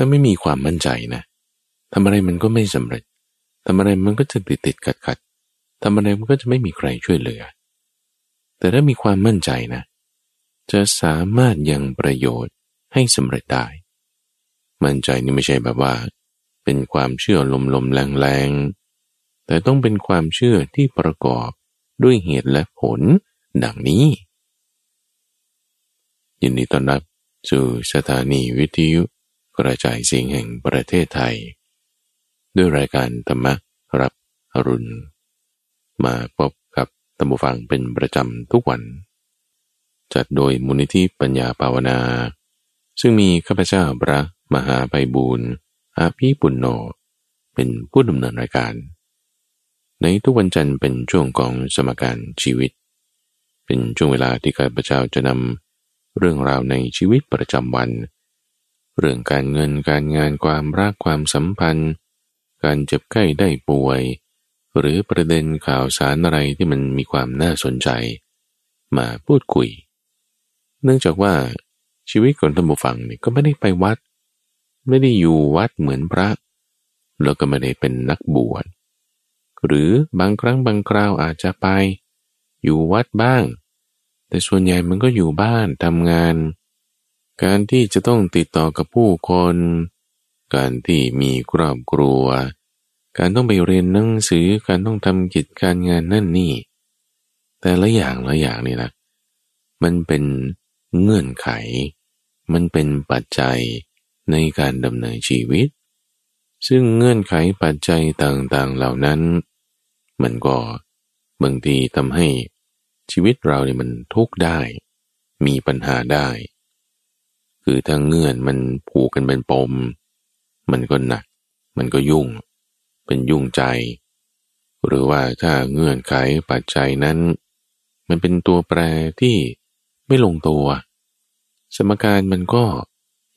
ถ้าไม่มีความมั่นใจนะทำอะไรมันก็ไม่สำเร็จทำอะไรมันก็จะติดติดขัดขัดทำอะไรมันก็จะไม่มีใครช่วยเหลือ แต่ถ้ามีความมั่นใจนะ จะสามารถยังประโยชน์ให้สำเร็จได้ มั่นใจนี่ไม่ใช่แบบว่า เป็นความเชื่อลมลมแรงแรงแต่ต้องเป็นความเชื่อที่ประกอบด้วยเหตุและผลดังนี้ ยินดีต้อนรับสู่สถานีวิทยุ กระจายเสียงแห่งประเทศไทย ด้วยรายการธรรมรับอรุณ มาพบกับตัมบูฟังเป็นประจำทุกวัน จัดโดยมูลนิธิปัญญาภาวนา ซึ่งมีข้าพเจ้าพระมหาไพบูรณ์อาภีปุณโญเป็นผู้ดำเนินรายการ ในทุกวันจันทร์เป็นช่วงของสมการชีวิต เป็นช่วงเวลาที่ข้าพเจ้าจะนำเรื่องราวในชีวิตประจำวัน เรื่องการเงินการงานความรักความสัมพันธ์ การเจ็บไข้ได้ป่วย หรือประเด็นข่าวสารอะไรที่มันมีความน่าสนใจ มาพูดคุย เนื่องจากว่าชีวิตของท่านผู้ฟังเนี่ยก็ไม่ได้ไปวัด ไม่ได้อยู่วัดเหมือนพระ แล้วก็ไม่ได้เป็นนักบวชหรือบางครั้งบางคราวอาจจะไป อยู่วัดบ้าง แต่ส่วนใหญ่มันก็อยู่บ้านทำงาน การที่จะต้องติดต่อกับผู้คน การที่มีครอบครัว การต้องไปเรียนหนังสือ การต้องทำกิจการงานนั่นนี่ แต่ละอย่างละอย่างนี่นะ มันเป็นเงื่อนไข มันเป็นปัจจัยในการดำเนินชีวิต ซึ่งเงื่อนไขปัจจัยต่างๆเหล่านั้น มันก็บางทีทำให้ชีวิตเราเนี่ยมันทุกข์ได้ มีปัญหาได้ คือถ้าเงื่อนมันผูกกันเป็นปม มันก็หนัก มันก็ยุ่ง เป็นยุ่งใจ หรือว่าถ้าเงื่อนไขปัจจัยนั้น มันเป็นตัวแปรที่ไม่ลงตัว สมการมันก็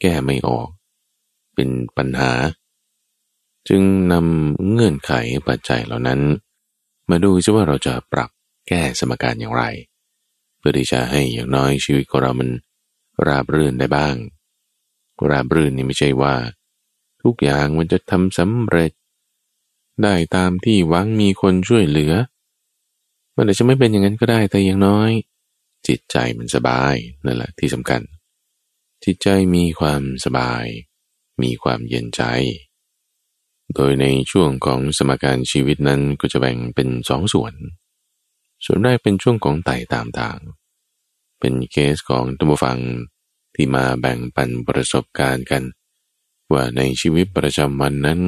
แก้ไม่ออก เป็นปัญหา จึงนำเงื่อนไขปัจจัยเหล่านั้น มาดูซิว่าเราจะปรับแก้สมการอย่างไร เพื่อที่จะให้อย่างน้อยชีวิตของเรามัน ราบรื่นได้บ้าง ราบรื่นนี่ไม่ใช่ว่า ทุกอย่างมันจะทำสำเร็จ ได้ตามที่หวังมีคนช่วยเหลือ มันอาจจะไม่เป็นอย่างนั้นก็ได้แต่อย่างน้อย จิตใจมันสบายนั่นแหละที่สำคัญ จิตใจมีความสบาย มีความเย็นใจ โดยในช่วงของสมการชีวิตนั้นก็จะแบ่งเป็นสองส่วน ส่วนแรกเป็นช่วงของไต่ตามทาง เป็นเคสของตัมฟังที่มาแบ่งปันประสบการณ์กัน ว่าในชีวิตประจำวันนั้น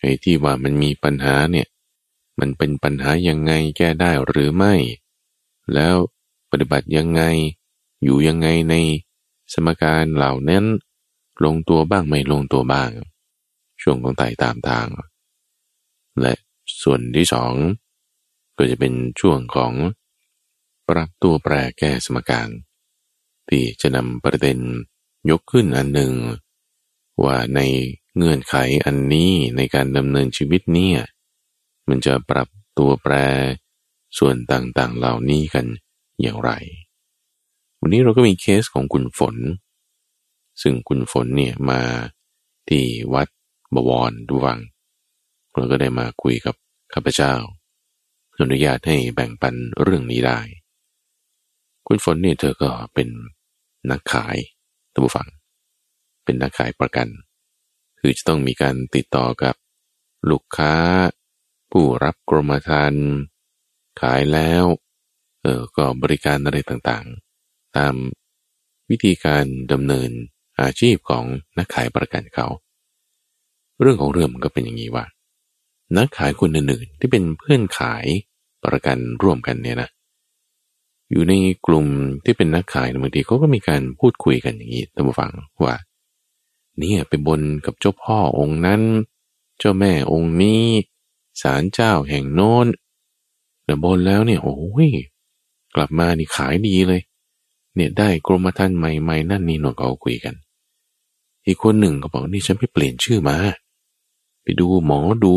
ไอ้ที่ว่ามันมีปัญหาเนี่ยมันเป็นปัญหายังไงแก้ได้หรือไม่ แล้วปฏิบัติยังไง อยู่ยังไงในสมการเหล่านั้น ลงตัวบ้างไม่ลงตัวบ้าง ช่วงของไต่ตามทาง และส่วนที่สองก็จะเป็นช่วงของ ปรับตัวแปรแก้สมการ ที่จะนำประเด็นยกขึ้นอันหนึ่ง ว่าในเงื่อนไขอันนี้ในการดำเนินชีวิตเนี่ยมันจะปรับตัวแปรส่วนต่างๆเหล่านี้กันอย่างไร วันนี้เราก็มีเคสของคุณฝน ซึ่งคุณฝนเนี่ยมาที่วัดบวรดูวังเราก็ได้มาคุยกับข้าพเจ้าอนุญาตให้แบ่งปันเรื่องนี้ได้ คุณฝนนี่เธอก็เป็นนักขายตับฟัง เป็นนักขายประกัน คือจะต้องมีการติดต่อกับลูกค้า ผู้รับกรมธรรม์ขายแล้วเออก็บริการอะไรต่างๆ ตามวิธีการดำเนินอาชีพของนักขายประกันเขา เรื่องของเรื่องมันก็เป็นอย่างนี้ว่า นักขายคนอื่นๆที่เป็นเพื่อนขายประกันร่วมกันเนี่ยนะ อยู่ในกลุ่มที่เป็นนักขายบางทีเขาก็มีการพูดคุยกันอย่างนี้ท่านผู้ฟังว่าเนี่ยไปบนกับเจ้าพ่อองค์นั้น เจ้าแม่องค์นี้ศาลเจ้าแห่งโน้นแต่บนแล้วเนี่ยโอ้ยกลับมานี่ขายดีเลย เนี่ยได้กรมธรรม์ใหม่ๆนั่นนี่หนวกเขาคุยกัน อีกคนหนึ่งก็บอกนี่ฉันไปเปลี่ยนชื่อมา ไปดูหมอดู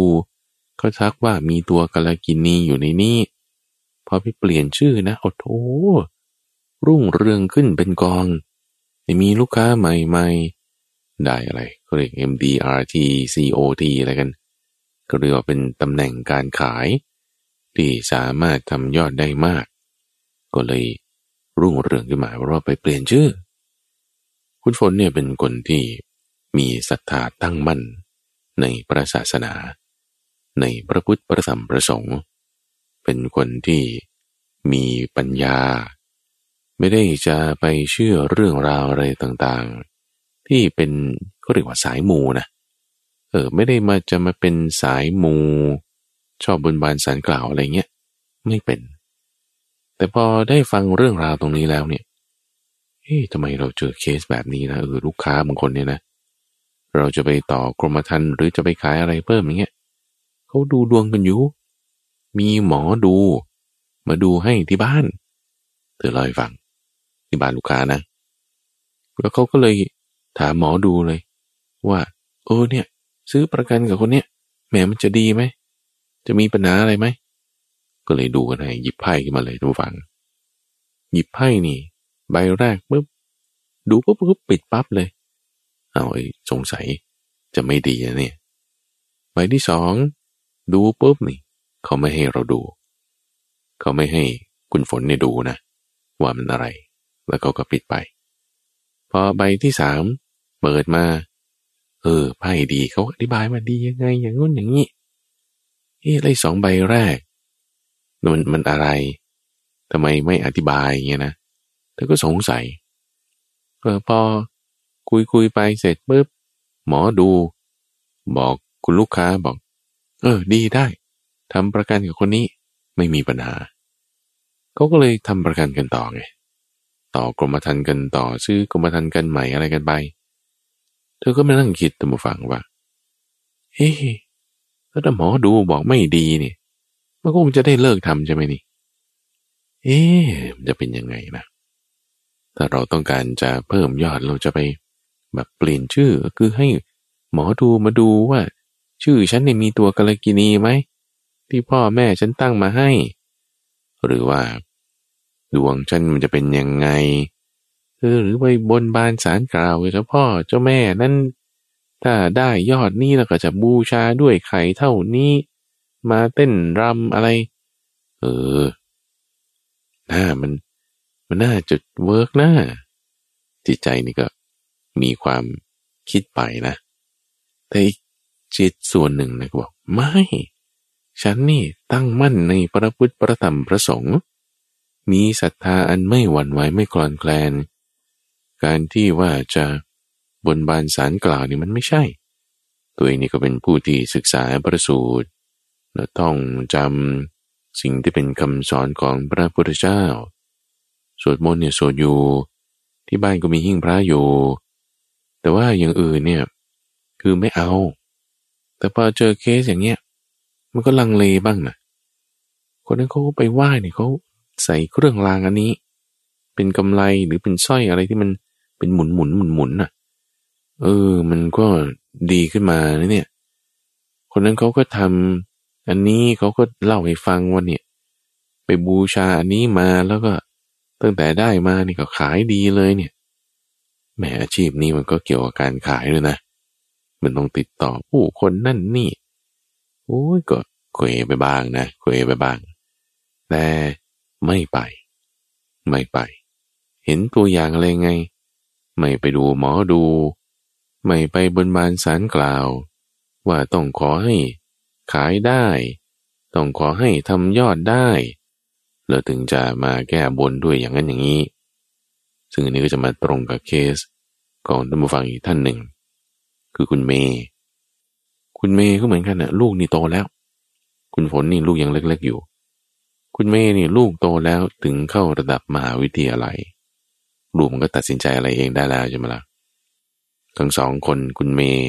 เขาทักว่ามีตัวกาลกินีอยู่ในนี้ พอไปเปลี่ยนชื่อนะโอ้โหรุ่งเรืองขึ้นเป็นกอง มีลูกค้าใหม่ๆ ได้อะไรก็เรียก MDRT COT อะไรกัน ก็เรียกว่าเป็นตำแหน่งการขาย ที่สามารถทำยอดได้มาก ก็เลยรุ่งเรืองขึ้นมาเพราะว่าไปเปลี่ยนชื่อ คุณฝนเนี่ยเป็นคนที่มีศรัทธาตั้งมั่นในพระศาสนา ในพระพุทธพระธรรมพระสงฆ์ เป็นคนที่มีปัญญา ไม่ได้จะไปเชื่อเรื่องราวอะไรต่างๆ ที่เป็นก็เรียกว่าสายมูนะเออไม่ได้มาจะมาเป็นสายมู ชอบบนบานสารกล่าวอะไรเงี้ยไม่เป็น แต่พอได้ฟังเรื่องราวตรงนี้แล้วเนี่ยเฮ้ยทำไมเราเจอเคสแบบนี้นะเออลูกค้าบางคนเนี่ยนะเราจะไปต่อกรมธรรม์หรือจะไปขายอะไรเพิ่มอย่างเงี้ยเขาดูดวงกันอยู่ มีหมอดู มาดูให้ที่บ้าน เธอเล่าให้ฟัง ที่บ้านลูกค้านะ แล้วเขาก็เลยถามหมอดูเลย ว่า เออเนี่ย ซื้อประกันกับคนเนี้ยแหมมันจะดีไหม จะมีปัญหาอะไรไหม ก็เลยดูกันให้หยิบไพ่ขึ้นมาเลยทุกฝัง หยิบไพ่นี่ ใบแรกปุ๊บดูปุ๊บปุ๊บปิดปั๊บเลย เอาไอ้สงสัยจะไม่ดีนะเนี่ยใบที่สอง ดูปุ๊บนี่ เขาไม่ให้เราดู เขาไม่ให้คุณฝนเนี่ยดูนะ ว่ามันอะไร แล้วเขาก็ปิดไป พอใบที่สามเปิดมา เออไพ่ดีเขาอธิบายมาดียังไง อย่างงู้นอย่างนี้เอ้ไรสองใบแรกมันมันอะไรทำไมไม่อธิบายเงี้ยนะเธอก็สงสัยเออพอคุยคุยไปเสร็จปุ๊บหมอดู บอกคุณลูกค้าบอก เออ ดีได้ ทำประกันกับคนนี้ไม่มีปัญหาเขาก็เลยทำประกันกันต่อไง ต่อกรมธรรม์กันต่อซื้อกรมธรรม์กันใหม่อะไรกันไป เธอก็ม่นั่งคิดตัมฟังว่า เฮ้ถ้าหมอดูบอกไม่ดีเนี่ยมันก็คงจะได้เลิกทำใช่ไหมนี่ เอ๊ะจะเป็นยังไงนะ ถ้าเราต้องการจะเพิ่มยอดเราจะไปแบบเปลี่ยนชื่อคือให้หมอดูมาดูว่า ชื่อฉันเนี่ยมีตัวกาลกินีไหม ที่พ่อแม่ฉันตั้งมาให้ หรือว่า ดวงฉันมันจะเป็นยังไงเออหรือไปบนบานสารกล่าวกับเจ้าพ่อเจ้าแม่นั้น ถ้าได้ยอดนี้เราก็จะบูชาด้วยไข่เท่านี้ มาเต้นรำอะไร เออน่ามัน มันน่าจะเวิร์กนะจิตใจนี่ก็มีความคิดไปนะ แต่จิตส่วนหนึ่งนะบอกไม่ ฉันนี่ตั้งมั่นในพระพุทธพระธรรมพระสงฆ์มีศรัทธาอันไม่หวั่นไหวไม่คลอนแคลน การที่ว่าจะบนบานสารกล่าวนี่มันไม่ใช่ ตัวเองนี่ก็เป็นผู้ที่ศึกษาประสูตรและต้องจำสิ่งที่เป็นคำสอนของพระพุทธเจ้า สวดมนต์เนี่ยสวดอยู่ ที่บ้านก็มีหิ้งพระอยู่ แต่ว่าอย่างอื่นเนี่ยคือไม่เอา แต่พอเจอเคสอย่างเงี้ย มันก็ลังเลบ้างนะคนนั้นเขาก็ไปไหว้เนี่ยเขาใส่เครื่องรางอันนี้ เป็นกำไรหรือเป็นสร้อยอะไรที่มันเป็นหมุนหมุนหมุนหมุนอะ เออ มันก็ดีขึ้นมาเนี่ย คนนั้นเขาก็ทำอันนี้เขาก็เล่าให้ฟังว่าเนี่ย ไปบูชาอันนี้มาแล้วก็ตั้งแต่ได้มานี่ก็ขายดีเลยเนี่ยแหมอาชีพนี้มันก็เกี่ยวกับการขายด้วยนะ มันต้องติดต่อผู้คนนั่นนี่ โอ้ยก็เควไปบ้างนะเควไปบ้าง แต่ไม่ไป ไม่ไป เห็นตัวอย่างอะไรไง ไม่ไปดูหมอดู ไม่ไปบนบานสารกล่าว ว่าต้องขอให้ขายได้ ต้องขอให้ทำยอดได้แล้วถึงจะมาแก้บนด้วยอย่างนั้นอย่างนี้ ซึ่งอันนี้ก็จะมาตรงกับเคสของท่านผู้ฟังอีกท่านหนึ่ง คือคุณเมย์ คุณเมย์ก็เหมือนกันนะลูกนี่โตแล้ว คุณฝนนี่ลูกยังเล็ก ๆอยู่ คุณเมย์นี่ลูกโตแล้วถึงเข้าระดับมหาวิทยาลัยลูกมันก็ตัดสินใจอะไรเองได้แล้วใช่ไหมละ่ะทั้งสองคนคุณเมย์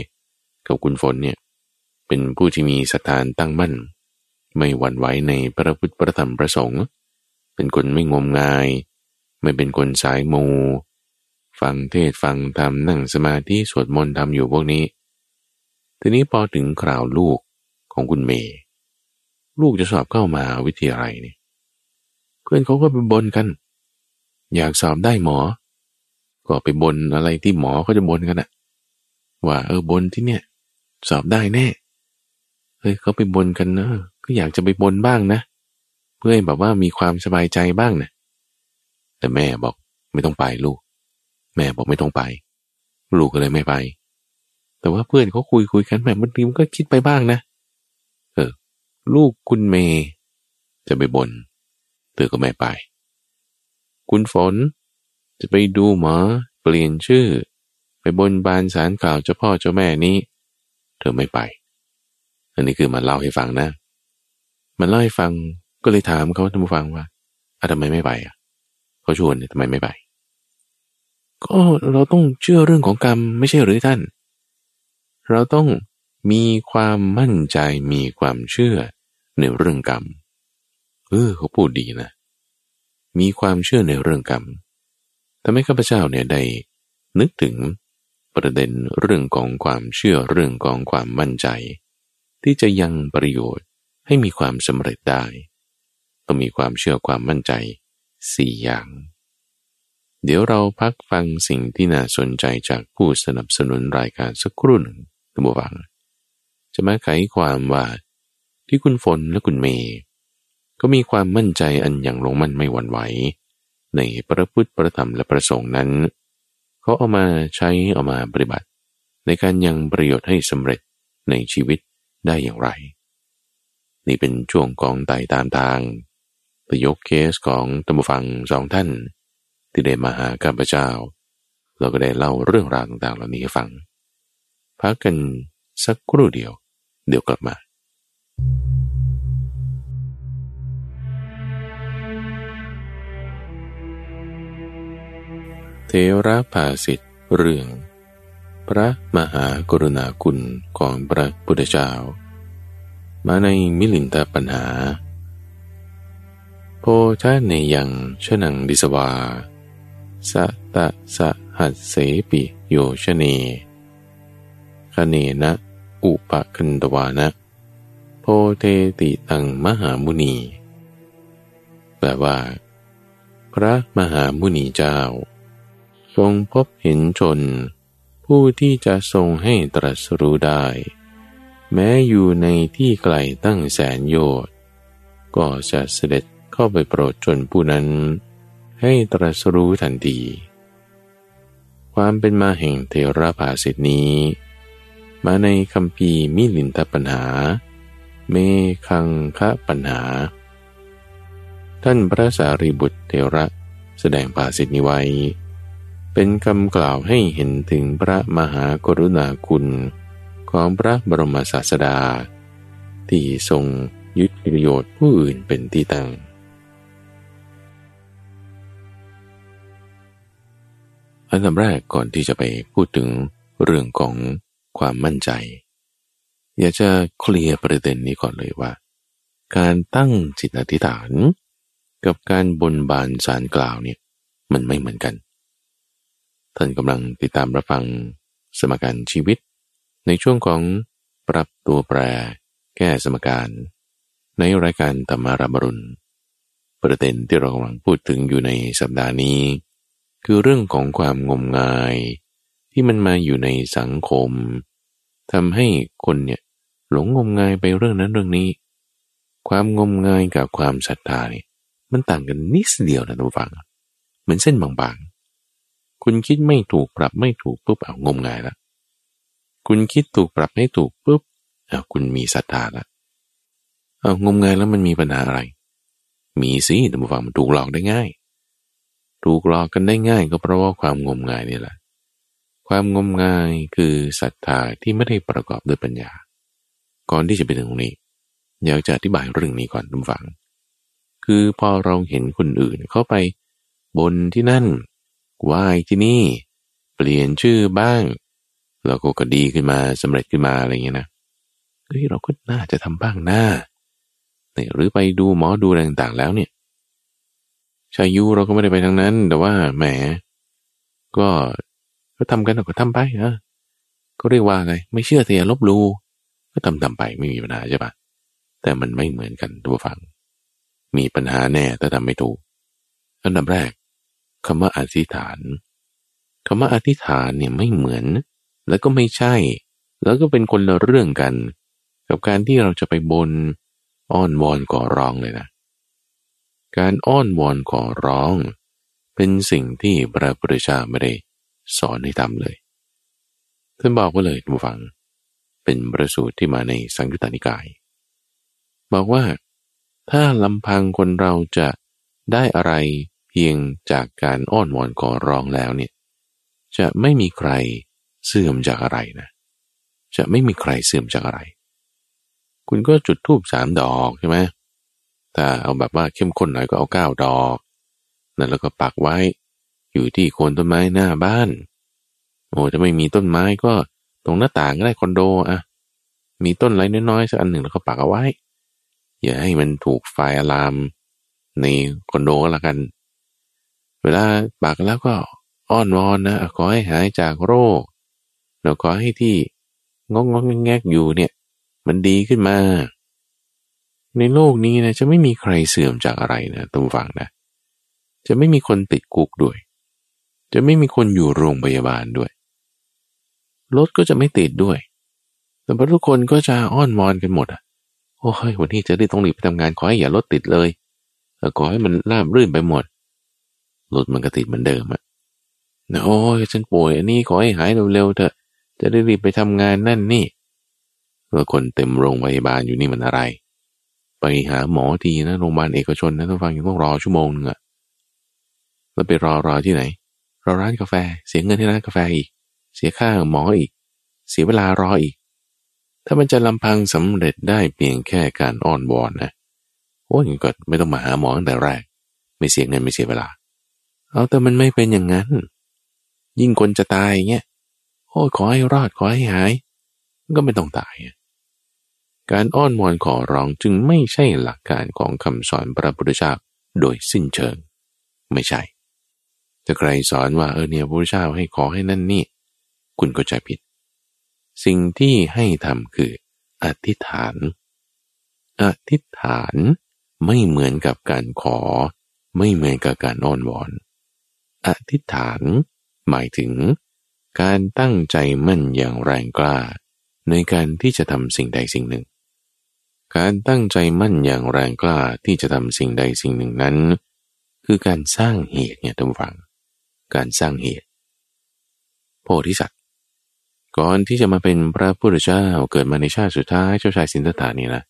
กับคุณฝนเนี่ยเป็นผู้ที่มีสถานตั้งมั่น ไม่หวั่นไหวในพระพุทธพระธรรมพระสงฆ์เป็นคนไม่งมงาย ไม่เป็นคนสายมูฟังเทศฟังธรรมนั่งสมาธิสวดมนต์ทำอยู่พวกนี้ ทีนี้พอถึงคราวลูกของคุณเมย์ลูกจะสอบเข้ามาวิทยาลัยนี่เพื่อนเขาก็ไปบนกัน อยากสอบได้หมอ ก็ไปบนอะไรที่หมอเขาจะบนกันอะว่าเออบนที่เนี่ย สอบได้แน่เฮ้ยเขาไปบนกันนะก็อยากจะไปบนบ้างนะ เพื่อให้แบบว่ามีความสบายใจบ้างนะแต่แม่บอกไม่ต้องไปลูก แม่บอกไม่ต้องไป ลูกก็เลยไม่ไป แต่ว่าเพื่อนเขาคุยคุยกันแบบบางทีมันก็คิดไปบ้างนะ เออ ลูกคุณเมย์จะไปบนเธอก็ไม่ไป คุณฝน จะไปดูหมอ เปลี่ยนชื่อ ไปบนบานสารกล่าวเจ้าพ่อเจ้าแม่นี้ เธอไม่ไป อันนี้คือมันเล่าให้ฟังนะ มันเล่าให้ฟังก็เลยถามเขาท่านผู้ฟังว่าอะทำไมไม่ไปอะเขาชวนทำไมไม่ไป ก็เราต้องเชื่อเรื่องของกรรมไม่ใช่หรือท่าน เราต้องมีความมั่นใจมีความเชื่อในเรื่องกรรม เออเขาพูดดีนะ มีความเชื่อในเรื่องกรรมทำให้ข้าพเจ้าเนี่ยได้นึกถึงประเด็นเรื่องของความเชื่อเรื่องของความมั่นใจ ที่จะยังประโยชน์ให้มีความสำเร็จได้ ต้องมีความเชื่อความมั่นใจสี่อย่าง เดี๋ยวเราพักฟังสิ่งที่น่าสนใจจากผู้สนับสนุนรายการสักครู่หนึ่ง ท่านผู้ฟัง จะมาไขความว่าที่คุณฝนและคุณเมย์ก็มีความมั่นใจอันอย่างลงมั่นไม่หวั่นไหว ในพระพุทธประธรรมและประสงค์นั้น เขาเอามาใช้เอามาปฏิบัติ ในการยังประโยชน์ให้สำเร็จในชีวิตได้อย่างไร นี่เป็นช่วงของไต่ตามทางไปยกเคสของตัมฟังสองท่าน ที่ได้มาหาข้าพเจ้า เราก็ได้เล่าเรื่องราวต่างๆเหล่านี้ให้ฟัง พักกันสักครู่เดียว เดี๋ยวกลับมาเทระภาสิทธิ์เรื่อง พระมหากรุณาคุณของพระพุทธเจ้า มาในมิลินตปัญหา โพชาเนยังชนังดิสวาสะตะสะหัสเสปิโยชเน เนนะ อุปคันตวานะ โพเทติตังมหามุนี แปลว่า พระมหามุนีเจ้า ทรงพบเห็นชน ผู้ที่จะทรงให้ตรัสรู้ได้ แม้อยู่ในที่ไกลตั้งแสนโยชน์ก็จะเสด็จเข้าไปโปรดชนผู้นั้น ให้ตรัสรู้ทันทีความเป็นมาแห่งเทระภาสิทนี้ มาในคำพีมิลินทปัญหา เมคังคะปัญหา ท่านพระสารีบุตรเทระแสดงภาสิทธิไว้ เป็นคำกล่าวให้เห็นถึงพระมหากรุณาคุณของพระบรมศาสดา ที่ทรงยึดประโยชน์ผู้อื่นเป็นที่ตั้ง อันดับแรกก่อนที่จะไปพูดถึงเรื่องของ ความมั่นใจ อยากจะเคลียร์ประเด็นนี้ก่อนเลยว่า การตั้งจิตอธิษฐาน กับการบนบานสารกล่าวเนี่ยมันไม่เหมือนกัน ท่านกำลังติดตามรับฟังสมการชีวิต ในช่วงของปรับตัวแปร แก้สมการ ในรายการธรรมาราบรุณประเด็นที่เรากำลังพูดถึงอยู่ในสัปดาห์นี้ คือเรื่องของความงมงาย ที่มันมาอยู่ในสังคม ทำให้คนเนี่ยหลงงมงายไปเรื่องนั้นเรื่องนี้ ความงมงายกับความศรัทธาเนี่ยมันต่างกันนิดเดียวนะทุกฝัง เหมือนเส้นบางๆ คุณคิดไม่ถูกปรับไม่ถูกปุ๊บเอางมงายละคุณคิดถูกปรับให้ถูกปุ๊บเอาคุณมีศรัทธาละเอางมงายแล้วมันมีปัญหาอะไร มีสิแต่บุฟังมันถูกหลอกได้ง่าย ถูกหลอกกันได้ง่ายก็เพราะว่าความงมงายนี่แหละ ความงมงายคือศรัทธาที่ไม่ได้ประกอบด้วยปัญญา ก่อนที่จะไปถึงตรงนี้อยากจะอธิบายเรื่องนี้ก่อนทุกฝัง คือพอเราเห็นคนอื่นเข้าไปบนที่นั่นไหว้ที่นี่ เปลี่ยนชื่อบ้างแล้วก็ก็ดีขึ้นมาสำเร็จขึ้นมาอะไรเงี้ยนะเฮ้ยเราก็น่าจะทำบ้างหน้าเนี่ยหรือไปดูหมอดูอะไรต่างๆแล้วเนี่ยชายุเราก็ไม่ได้ไปทางนั้น แต่ว่าแหม ก็ ก็ทำกันก็ทำไปนะก็เรียกว่าอะไรไม่เชื่อเสียลบลูก็ทำทำไปไม่มีปัญหาใช่ปะแต่มันไม่เหมือนกันทุกฝัง มีปัญหาแน่ถ้าทำไม่ถูกอันดับแรกคำว่าอธิษฐานคำว่าอธิษฐานเนี่ยไม่เหมือน แล้วก็ไม่ใช่ แล้วก็เป็นคนละเรื่องกัน กับการที่เราจะไปบนอ้อนวอนก่อร้องเลยนะ การอ้อนวอนขอร้อง เป็นสิ่งที่พระพุทธเจ้าไม่ได้ สอนให้ทำเลยท่านบอกว่าเลยทุกฝัง เป็นประสูตรที่มาในสังยุตตานิกาย บอกว่าถ้าลำพังคนเราจะได้อะไรเพียงจากการอ้อนวอนขอร้องแล้วเนี่ย จะไม่มีใครเสื่อมจากอะไรนะ จะไม่มีใครเสื่อมจากอะไร คุณก็จุดธูปสามดอกใช่ไหมถ้าเอาแบบว่าเข้มข้นหน่อยก็เอาเก้าดอกนั่นแล้วก็ปักไว้ อยู่ที่โคนต้นไม้หน้าบ้าน โอ้จะไม่มีต้นไม้ก็ตรงหน้าต่างก็ได้คอนโดอะมีต้นอะไรน้อยๆสักอันหนึ่งแล้วก็ปักเอาไว้ อย่าให้มันถูกไฟอลามในคอนโดก็แล้วกัน เวลาปักแล้วก็อ้อนวอนนะขอให้หายจากโรคแล้วขอให้ที่งงงแงกอยู่เนี่ย มันดีขึ้นมา ในโลกนี้นะจะไม่มีใครเสื่อมจากอะไรนะตุ้มฟังนะ จะไม่มีคนติดคุกด้วย จะไม่มีคนอยู่โรงพยาบาลด้วย รถก็จะไม่ติดด้วย แต่พทุกคนก็จะอ้อนวอนกันหมดอะ โอ้ยวันนี้จะได้ต้องรีบไปทำงานขอให้อย่ารถติดเลยแล้วขอให้มันราบรื่นไปหมด รถมันก็ติดเหมือนเดิมอะนะโอ้ยฉันป่วยอันนี้ขอให้หายเร็วๆเถอะ จะได้รีบไปทำงานนั่นนี่เมื่อคนเต็มโรงพยาบาลอยู่นี่มันอะไร ไปหาหมอทีนะโรงพยาบาลเอกชนนะต้องฟังยังต้องรอชั่วโมงนึงอะแล้วไปรอรอที่ไหน รอร้านกาแฟ เสียเงินที่ร้านกาแฟอีก เสียค่าหมออีก เสียเวลารออีก ถ้ามันจะลำพังสำเร็จได้เพียงแค่การอ้อนวอนนะโอ้ยก็ไม่ต้องมาหาหมอตั้งแต่แรก ไม่เสียเงินไม่เสียเวลา เอาแต่มันไม่เป็นอย่างนั้น ยิ่งคนจะตายเงี้ยโอ้ขอให้รอดขอให้หาย ก็ไม่ต้องตาย การอ้อนวอนขอร้องจึงไม่ใช่หลักการของคำสอนพระพุทธเจ้าโดยสิ้นเชิง ไม่ใช่ ถ้าใครสอนว่าเออเนี่ยพระเจ้าให้ขอให้นั่นนี่ คุณก็จะผิด สิ่งที่ให้ทำคือ อธิษฐาน อธิษฐานไม่เหมือนกับการขอ ไม่เหมือนกับการอ้อนวอน อธิษฐาน หมายถึง การตั้งใจมั่นอย่างแรงกล้า ในการที่จะทำสิ่งใดสิ่งหนึ่ง การตั้งใจมั่นอย่างแรงกล้าที่จะทำสิ่งใดสิ่งหนึ่งนั้น คือการสร้างเหตุเนี่ยท่านฟัง การสร้างเหตุ โพธิสัตว์ ก่อนที่จะมาเป็นพระพุทธเจ้าเกิดมาในชาติสุดท้ายเจ้าชายสินธตานี่นะ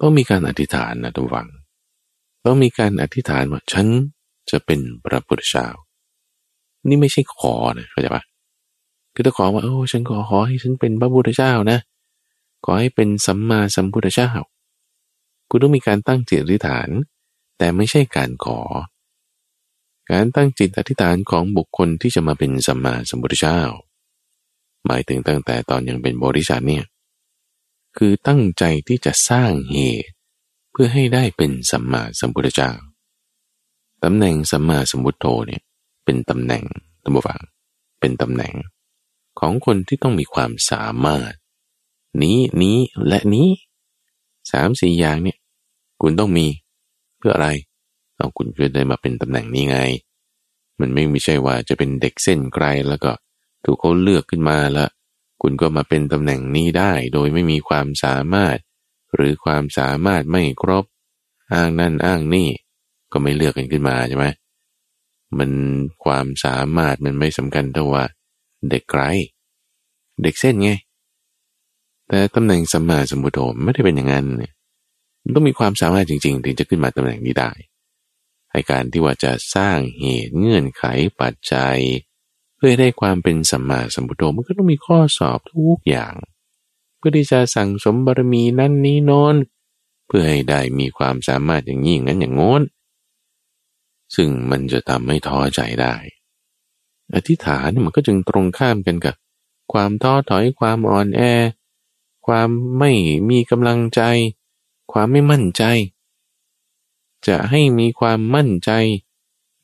ต้องมีการอธิษฐานนะทุกฝัง ต้องมีการอธิษฐานว่าฉันจะเป็นพระพุทธเจ้า นี่ไม่ใช่ขอนะเข้าใจปะคือถ้าขอว่าโอ้ฉันขอขอให้ฉันเป็นพระพุทธเจ้านะ ขอให้เป็นสัมมาสัมพุทธเจ้า คุณต้องมีการตั้งจิตอธิษฐาน แต่ไม่ใช่การขอ การตั้งจิตอธิษฐานของบุคคลที่จะมาเป็นสัมมาสัมพุทธเจ้า หมายถึงตั้งแต่ตอนยังเป็นบริษัทเนี่ยคือตั้งใจที่จะสร้างเหตุเพื่อให้ได้เป็นสัมมาสัมพุทธเจ้าตำแหน่งสัมมาสัมพุทโธเนี่ยเป็นตำแหน่งตัมบฟังเป็นตำแหน่งของคนที่ต้องมีความสามารถ นี้นี้และนี้สามสี่อย่างเนี่ยคุณต้องมีเพื่ออะไร เอาคุณจะได้มาเป็นตำแหน่งนี้ไง มันไม่ไม่ใช่ว่าจะเป็นเด็กเส้นไกลแล้วก็ถูกเขาเลือกขึ้นมาแล้วคุณก็มาเป็นตำแหน่งนี้ได้โดยไม่มีความสามารถ หรือความสามารถไม่ครบ อ้างนั่นอ้างนี่ ก็ไม่เลือกกันขึ้นมาใช่ไหมมันความสามารถมันไม่สำคัญเท่าว่า เด็กไกลเด็กเส้นไง แต่ตำแหน่งสัมมาสัมุทโธไม่ได้เป็นอย่างนั้นต้องมีความสามารถจริงๆ ถึงจะขึ้นมาตำแหน่งนี้ได้ ให้การที่ว่าจะสร้างเหตุเงื่อนไขปัจจัย เพื่อได้ความเป็นสัมมาสัมพุทโธมันก็ต้องมีข้อสอบทุกอย่าง เพื่อที่จะสั่งสมบารมีนั่นนี้โน้นเพื่อให้ได้มีความสามารถอย่างยิ่งนั้นอย่างงน้นซึ่งมันจะทำให้ท้อใจได้ อธิษฐานมันก็จึงตรงข้ามกันกับ ความท้อถอยความอ่อนแอ ความไม่มีกำลังใจ ความไม่มั่นใจ จะให้มีความมั่นใจ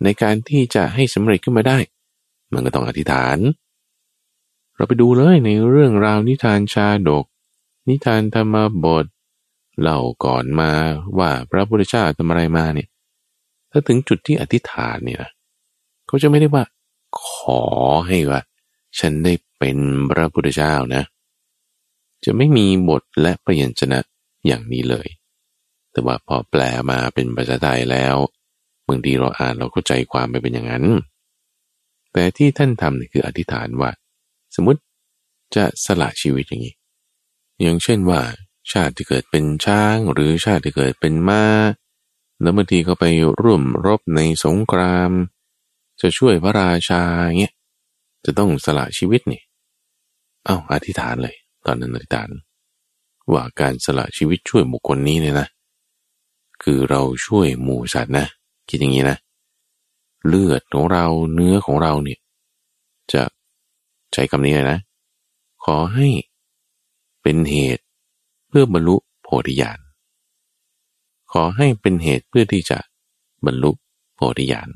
ในการที่จะให้สำเร็จขึ้นมาได้ มันก็ต้องอธิษฐาน เราไปดูเลยในเรื่องราวนิทานชาดก นิทานธรรมบทเล่าก่อนมาว่าพระพุทธเจ้าทำอะไรมาเนี่ย ถ้าถึงจุดที่อธิษฐานเนี่ยนะเขาจะไม่ได้ว่า ขอให้ว่า ฉันได้เป็นพระพุทธเจ้านะ จะไม่มีบทและพยัญชนะอย่างนี้เลย แต่ว่าพอแปลมาเป็นภาษาไทยแล้วบางทีเราอ่านเราเข้าใจความไปเป็นอย่างนั้น แต่ที่ท่านทำนี่คืออธิษฐานว่า สมมติจะสละชีวิตอย่างนี้ อย่างเช่นว่า ชาติที่เกิดเป็นช้างหรือชาติที่เกิดเป็นม้า แล้วบางทีเขาไปร่วมรบในสงคราม จะช่วยพระราชาเงี้ยจะต้องสละชีวิตนี่ เอา้าอธิษฐานเลย ตอนนั้นอธิษฐาน ว่าการสละชีวิตช่วยบุคคลนี้เนี่ยนะ คือเราช่วยหมูสัตว์นะ คิดอย่างนี้นะ เลือดของเราเนื้อของเราเนี่ย จะใช้คำนี้เลยนะ ขอให้เป็นเหตุเพื่อบรรลุโพธิญาณขอให้เป็นเหตุเพื่อที่จะบรรลุโพธิญาณ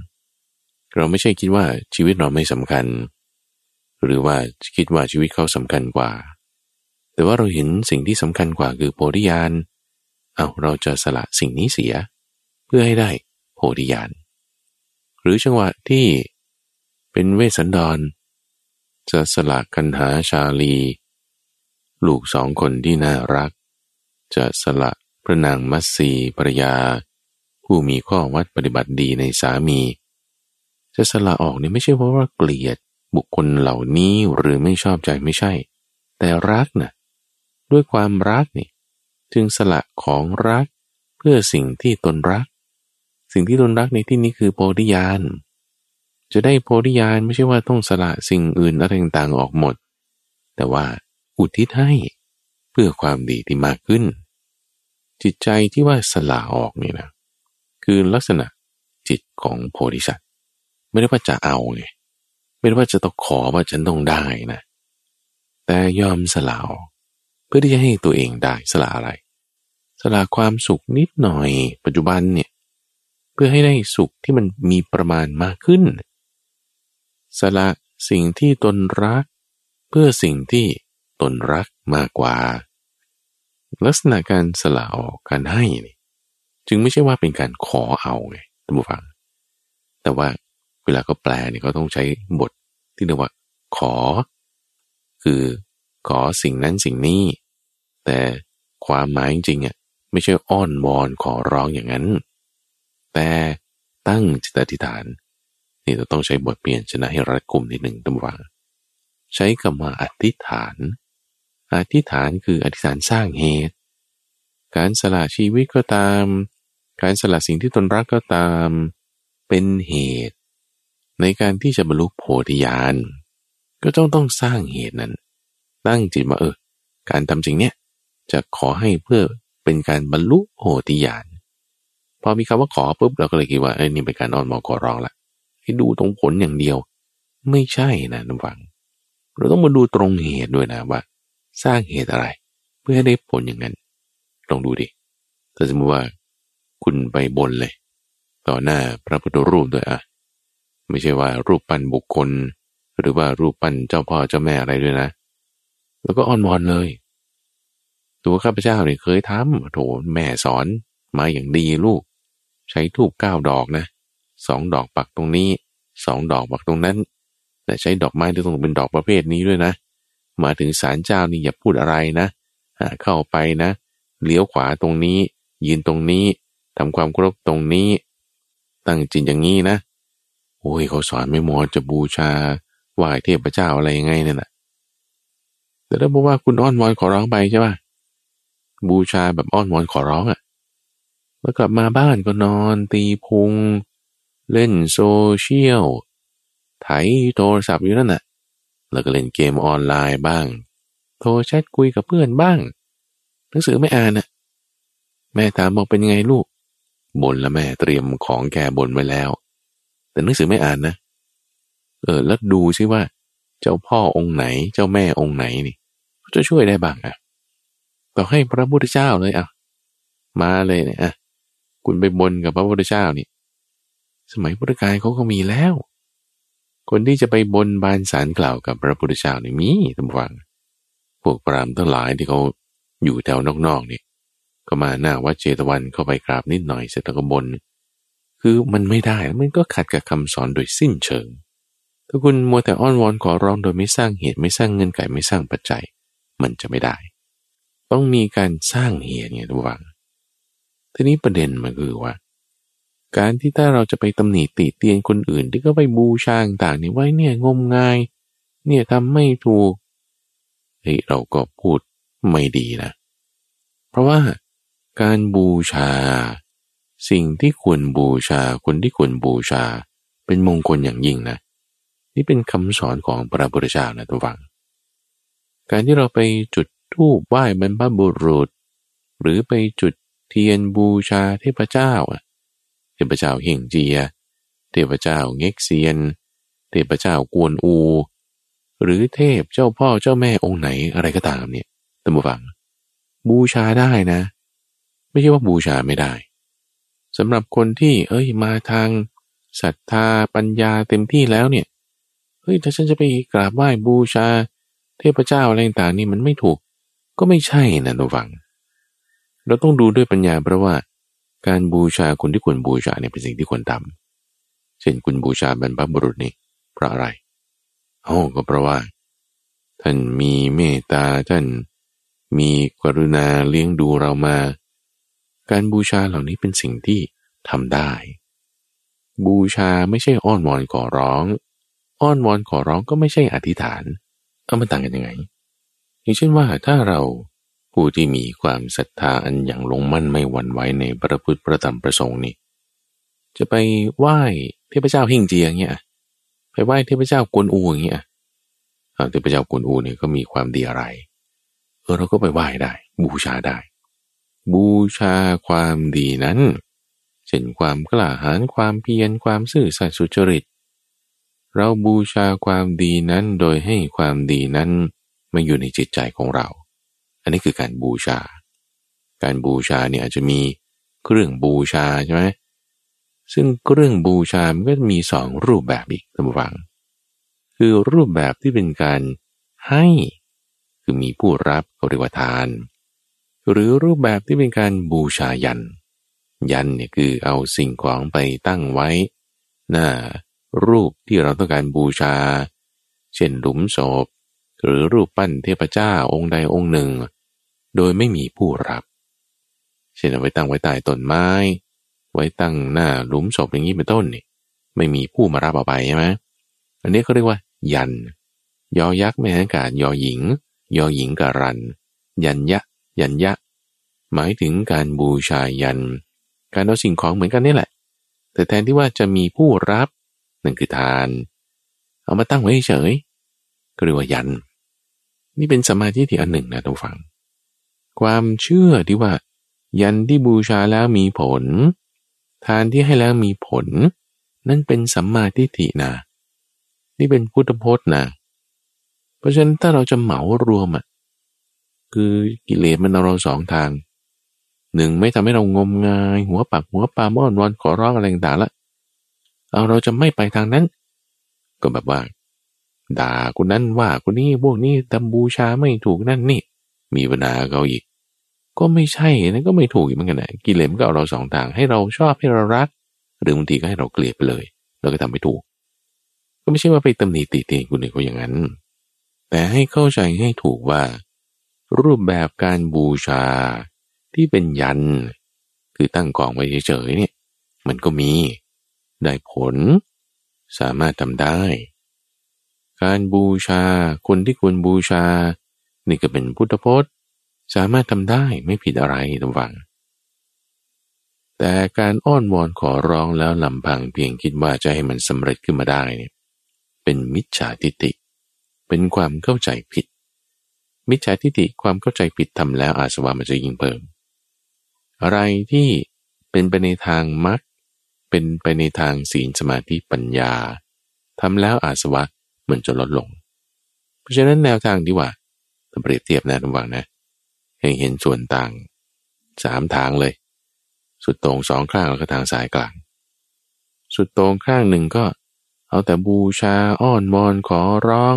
เราไม่ใช่คิดว่าชีวิตเราไม่สำคัญ หรือว่าคิดว่าชีวิตเขาสำคัญกว่า แต่ว่าเราเห็นสิ่งที่สำคัญกว่าคือโพธิญาณเอาเราจะสละสิ่งนี้เสีย เพื่อให้ได้โพธิญาณหรือจังหวะที่เป็นเวสันดร จะสละกันหาชาลี ลูกสองคนที่น่ารัก จะสละพระนางมัตสีภรยา ผู้มีข้อวัดปฏิบัติดีในสามี จะสละออกเนี่ยไม่ใช่เพราะว่าเกลียดบุคคลเหล่านี้หรือไม่ชอบใจไม่ใช่ แต่รักนะ่ะด้วยความรักนี่ จึงสละของรักเพื่อสิ่งที่ตนรัก สิ่งที่ตนรักในที่นี้คือโพธิญาณจะได้โพธิญาณไม่ใช่ว่าต้องสละสิ่งอื่นอะไรต่างๆออกหมด แต่ว่าอุทิศให้เพื่อความดีที่มากขึ้น จิตใจที่ว่าสละออกนี่นะคือลักษณะจิตของโพธิสัตว์ไม่ได้ว่าจะเอาไงไม่ได้ว่าจะต้องขอว่าฉันต้องได้นะ แต่ยอมสละออก เพื่อที่จะให้ตัวเองได้สละอะไร สละความสุขนิดหน่อย ปัจจุบันเนี่ยเพื่อให้ได้สุขที่มันมีประมาณมากขึ้น สละสิ่งที่ตนรัก เพื่อสิ่งที่ตนรักมากกว่า ลักษณะการสละออกการให้นี่จึงไม่ใช่ว่าเป็นการขอเอาไงท่านผู้ฟัง แต่ว่าเวลาเขาแปลเนี่ยเขาต้องใช้บทที่เรียกว่า ขอ คือ ขอสิ่งนั้นสิ่งนี้ แต่ความหมายจริงๆอะไม่ใช่อ้อนวอนขอร้องอย่างนั้น แต่ตั้งจิตอธิษฐาน นี่เราต้องใช้บทเปลี่ยนชนะให้รัดกุมนิดหนึ่งตั้งว่าใช้คำว่าอธิษฐาน อธิษฐานคืออธิษฐานสร้างเหตุ การสละชีวิตก็ตาม การสละสิ่งที่ตนรักก็ตาม เป็นเหตุ ในการที่จะบรรลุโพธิญาณก็ต้องต้องสร้างเหตุนั้น ตั้งจิตมาเออ การทำสิ่งเนี้ยจะขอให้เพื่อเป็นการบรรลุโพธิญาณพอมีคำว่าขอปุ๊บเราก็เลยคิดว่าเอ้นี่เป็นการอ้อนมอขอร้องละให้ดูตรงผลอย่างเดียว ไม่ใช่นะน้ำฟัง เราต้องมาดูตรงเหตุด้วยนะว่า สร้างเหตุอะไร เพื่อให้ได้ผลอย่างนั้นลองดูดิถ้าสมมติว่า คุณไปบนเลย ต่อหน้าพระพุทธรูปด้วยอะไม่ใช่ว่ารูปปั้นบุคคล หรือว่ารูปปั้นเจ้าพ่อเจ้าแม่อะไรด้วยนะ แล้วก็อ้อนวอนเลย ตัวข้าพเจ้าเนี่ยเคยทำโถแม่สอนมาอย่างดีลูก ใช้ทูบเก้าดอกนะสองดอกปักตรงนี้สองดอกปักตรงนั้น แต่ใช้ดอกไม้ที่ต้องเป็นดอกประเภทนี้ด้วยนะ มาถึงศาลเจ้านี่อย่าพูดอะไรนะเข้าไปนะเลี้ยวขวาตรงนี้ ยืนตรงนี้ทำความเคารพตรงนี้ ตั้งจิตอย่างนี้นะโอ้ยเขาสอนไม่มอจะบูชาไหว้เทพเจ้าอะไรยังไงเนี่ยนะ แต่ถ้าบอกว่าคุณอ้อนวอนขอร้องไปใช่ป่ะบูชาแบบอ้อนวอนขอร้องอะ่ะ แล้วกลับมาบ้านก็นอน ตีพุง เล่นโซเชียลไถโทรศัพท์อยู่นั่นน่ะ แล้วก็เล่นเกมออนไลน์บ้าง โทรแชทคุยกับเพื่อนบ้าง หนังสือไม่อ่านนะแม่ถามบอกเป็นไงลูกบ่นแล้วแม่เตรียมของแกบ่นไว้แล้ว แต่หนังสือไม่อ่านนะ เออ แล้วดูซิว่า เจ้าพ่อองค์ไหน เจ้าแม่องค์ไหนนี่ จะช่วยได้บ้างอะต่อให้พระพุทธเจ้าเลยอะมาเลยเนี่ยอะคุณไปบนกับพระพุทธเจ้านี่ สมัยพุทธกาลเขาก็มีแล้ว คนที่จะไปบนบานสารกล่าวกับพระพุทธเจ้านี่มีตำฟัง พวกปรามทั้งหลายที่เขาอยู่แถวนอกๆนี่ก็มาหน้าวัดเจตวันเข้าไปกราบนิดหน่อยเสร็จแล้วก็บน คือมันไม่ได้มันก็ขัดกับคำสอนโดยสิ้นเชิง ถ้าคุณมัวแต่อ้อนวอนขอร้องโดยไม่สร้างเหตุไม่สร้างเงินไขไม่สร้างปัจจัย มันจะไม่ได้ ต้องมีการสร้างเหตุเนี่ยทุกฝังทีนี้ประเด็นมันคือว่า การที่ถ้าเราจะไปตำหนิติเตียนคนอื่น ที่ก็ไปบูชาต่างนี่ไว้เนี่ยงมงาย เนี่ยทำไม่ถูกเฮ้ยเราก็พูดไม่ดีนะ เพราะว่าการบูชา สิ่งที่ควรบูชาคนที่ควรบูชา เป็นมงคลอย่างยิ่งนะ นี่เป็นคำสอนของพระพุทธเจ้านะทุกฝัง การที่เราไปจุดธูปไหว้บรรพบุรุษ หรือไปจุดเทียนบูชาเทพเจ้าเทพเจ้าเฮงเจีย เทพเจ้าเง็กเซียน เทพเจ้ากวนอู หรือเทพเจ้าพ่อเจ้าแม่องค์ไหนอะไรก็ตามเนี่ยตัมบูฟัง บูชาได้นะ ไม่ใช่ว่าบูชาไม่ได้สำหรับคนที่เอ้ยมาทางศรัทธาปัญญาเต็มที่แล้วเนี่ยเฮ้ยถ้าฉันจะไปกราบไหว้บูชา เทพเจ้าอะไรต่างนี่มันไม่ถูก ก็ไม่ใช่นะทุกฝัง เราต้องดูด้วยปัญญาเพราะว่า การบูชาคนที่ควรบูชาเนี่ยเป็นสิ่งที่ควรทำเช่นคุณบูชาบรรพบุรุษนี่เพราะอะไรโอ้ก็เพราะว่า ท่านมีเมตตาท่านมีกรุณาเลี้ยงดูเรามา การบูชาเหล่านี้เป็นสิ่งที่ทำได้ บูชาไม่ใช่อ้อนวอนขอร้อง อ้อนวอนขอร้องก็ไม่ใช่อธิษฐาน เอามันต่างกันยังไงอย่างเช่นว่าถ้าเราผู้ที่มีความศรัทธาอันอย่างลงมั่นไม่หวั่นไหวในพระพุทธพระธรรมประสงค์นี่ จะไปไหว้เทพเจ้าเฮงเจียงเงี้ยไปไหว้เทพเจ้ากวนอูอย่างเงี้ยเทพเจ้ากวนอูเนี่ยก็มีความดีอะไร เออเราก็ไปไหว้ได้ บูชาได้ บูชาความดีนั้น เช่นความกล้าหาญความเพียรความซื่อสัตย์สุจริต เราบูชาความดีนั้นโดยให้ความดีนั้นมาอยู่ในจิตใจของเรา อันนี้คือการบูชา การบูชาเนี่ยอาจจะมีเครื่องบูชาใช่ไหมซึ่งเครื่องบูชา มันก็มีสองรูปแบบอีกท่านผู้ฟัง คือรูปแบบที่เป็นการให้ คือมีผู้รับเขาเรียกว่าทาน หรือรูปแบบที่เป็นการบูชายัน ยันเนี่ยคือเอาสิ่งของไปตั้งไว้หน้า รูปที่เราต้องการบูชา เช่นหลุมศพ หรือรูปปั้นเทพเจ้าองค์ใดองค์หนึ่ง โดยไม่มีผู้รับ เช่นเอาไว้ตั้งไว้ใต้ต้นไม้ ไว้ตั้งหน้าหลุมศพอย่างนี้เป็นต้นนี่ไม่มีผู้มารับเอาไปใช่ไหมอันนี้เขาเรียกว่า ยัน ยอยักษ์ไม่ให้กาศยอหญิง ยอหญิงกรัน ยันยะ ยันยะ หมายถึงการบูชายัน การเอาสิ่งของเหมือนกันนี่แหละ แต่แทนที่ว่าจะมีผู้รับ นั่นคือทาน เอามาตั้งไว้เฉยก็เรียกว่ายัน นี่เป็นสมาธิที่อันหนึ่งนะทุกฝัง ความเชื่อที่ว่า ยันที่บูชาแล้วมีผล ทานที่ให้แล้วมีผล นั่นเป็นสัมมาทิฏฐินะ นี่เป็นพุทธพจน์นะ เพราะฉะนั้นถ้าเราจะเหมารวมอะคือกิเลสมันเอาเราสองทางหนึ่งไม่ทำให้เรางมงาย หัวปักหัวปลาม้อนวอนขอร้องอะไรต่างๆละ เอาเราจะไม่ไปทางนั้น ก็แบบว่า ด่าคนนั้นว่าคนนี้พวกนี้ทำบูชาไม่ถูกนั่นนี่ มีปัญหาเขาอีก ก็ไม่ใช่นั่นก็ไม่ถูกเหมือนกันนะกิเลสก็เอาเราสองทางให้เราชอบให้เรารัก หรือบางทีก็ให้เราเกลียดไปเลย เราก็ทำไม่ถูก ก็ไม่ใช่ว่าไปตำหนิติเตียนคนอื่นเขาอย่างนั้น แต่ให้เข้าใจให้ถูกว่า รูปแบบการบูชาที่เป็นยัน คือตั้งกองไว้เฉยๆเนี่ย มันก็มี ได้ผล สามารถทำได้ การบูชาคนที่ควรบูชา นี่ก็เป็นพุทธพจน์ สามารถทำได้ไม่ผิดอะไรทุกฝัง แต่การอ้อนวอนขอร้องแล้วลำพังเพียงคิดว่าจะให้มันสำเร็จขึ้นมาได้เนี่ยเป็นมิจฉาทิฏฐิเป็นความเข้าใจผิด มิจฉาทิฏฐิความเข้าใจผิดทำแล้วอาสวะมันจะยิ่งเพิ่มอะไรที่เป็นไปในทางมรรค เป็นไปในทางศีลสมาธิปัญญาทำแล้วอาสวะมันจะลดลง เพราะฉะนั้นแนวทางที่ว่าถ้าเปรียบเทียบนะทุกฝังนะให้เห็นส่วนต่างสามทางเลย สุดตรงสองข้างแล้วก็ทางสายกลาง สุดตรงข้างหนึ่งก็ เอาแต่บูชาอ้อนวอนขอร้อง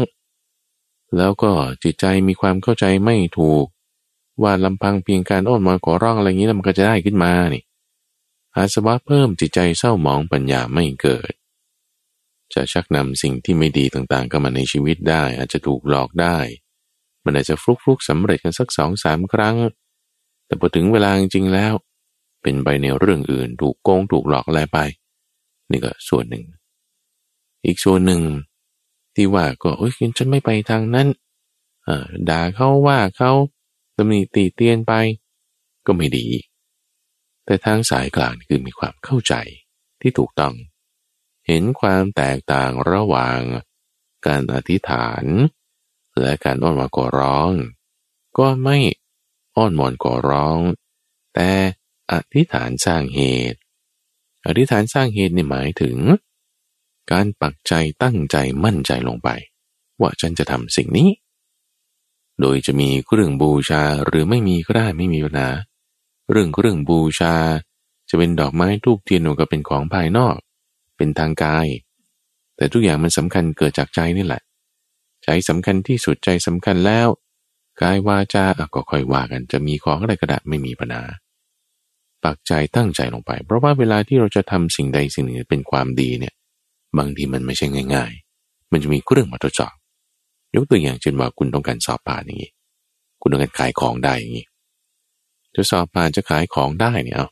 แล้วก็จิตใจมีความเข้าใจไม่ถูก ว่าลำพังเพียงการอ้อนวอนขอร้องอะไรนี้แล้วมันก็จะได้ขึ้นมานี่ อาสวะเพิ่มจิตใจเศร้าหมองปัญญาไม่เกิด จะชักนำสิ่งที่ไม่ดีต่างๆเข้ามาในชีวิตได้ อาจจะถูกหลอกได้ มันอาจจะฟลุกฟลุกสำเร็จกันสักสองสามครั้ง แต่พอถึงเวลาจริงแล้ว เป็นไปในเรื่องอื่นถูกโกงถูกหลอกอะไรไป นี่ก็ส่วนหนึ่ง อีกส่วนหนึ่ง ที่ว่าก็โอ้ยฉันไม่ไปทางนั้นด่าเขาว่าเขาตำหนิตีเตียนไป ก็ไม่ดี แต่ทางสายกลางคือมีความเข้าใจที่ถูกต้อง เห็นความแตกต่างระหว่าง การอธิษฐาน และการอ้อนวอนขอร้อง ก็ไม่อ้อนวอนขอร้อง แต่อธิษฐานสร้างเหตุ อธิษฐานสร้างเหตุนี่หมายถึง การปักใจตั้งใจมั่นใจลงไป ว่าฉันจะทำสิ่งนี้ โดยจะมีเครื่องบูชาหรือไม่มีก็ได้ไม่มีปัญหา เรื่องเครื่องบูชา จะเป็นดอกไม้ทูบเทียนหนูก็เป็นของภายนอก เป็นทางกาย แต่ทุกอย่างมันสำคัญเกิดจากใจนี่แหละ ใจสำคัญที่สุดใจสำคัญแล้วกายวาจาก็ค่อยว่ากันจะมีของอะไรก็ได้ไม่มีปัญหาปักใจตั้งใจลงไป เพราะว่าเวลาที่เราจะทำสิ่งใดสิ่งหนึ่งเป็นความดีเนี่ยบางทีมันไม่ใช่ง่าย ๆ มันจะมีเครื่องมาทดสอบยกตัวอย่างเช่นว่าคุณต้องการสอบผ่านอย่างนี้ คุณต้องการขายของได้อย่างนี้ จะสอบผ่านจะขายของได้เนี่ยเอา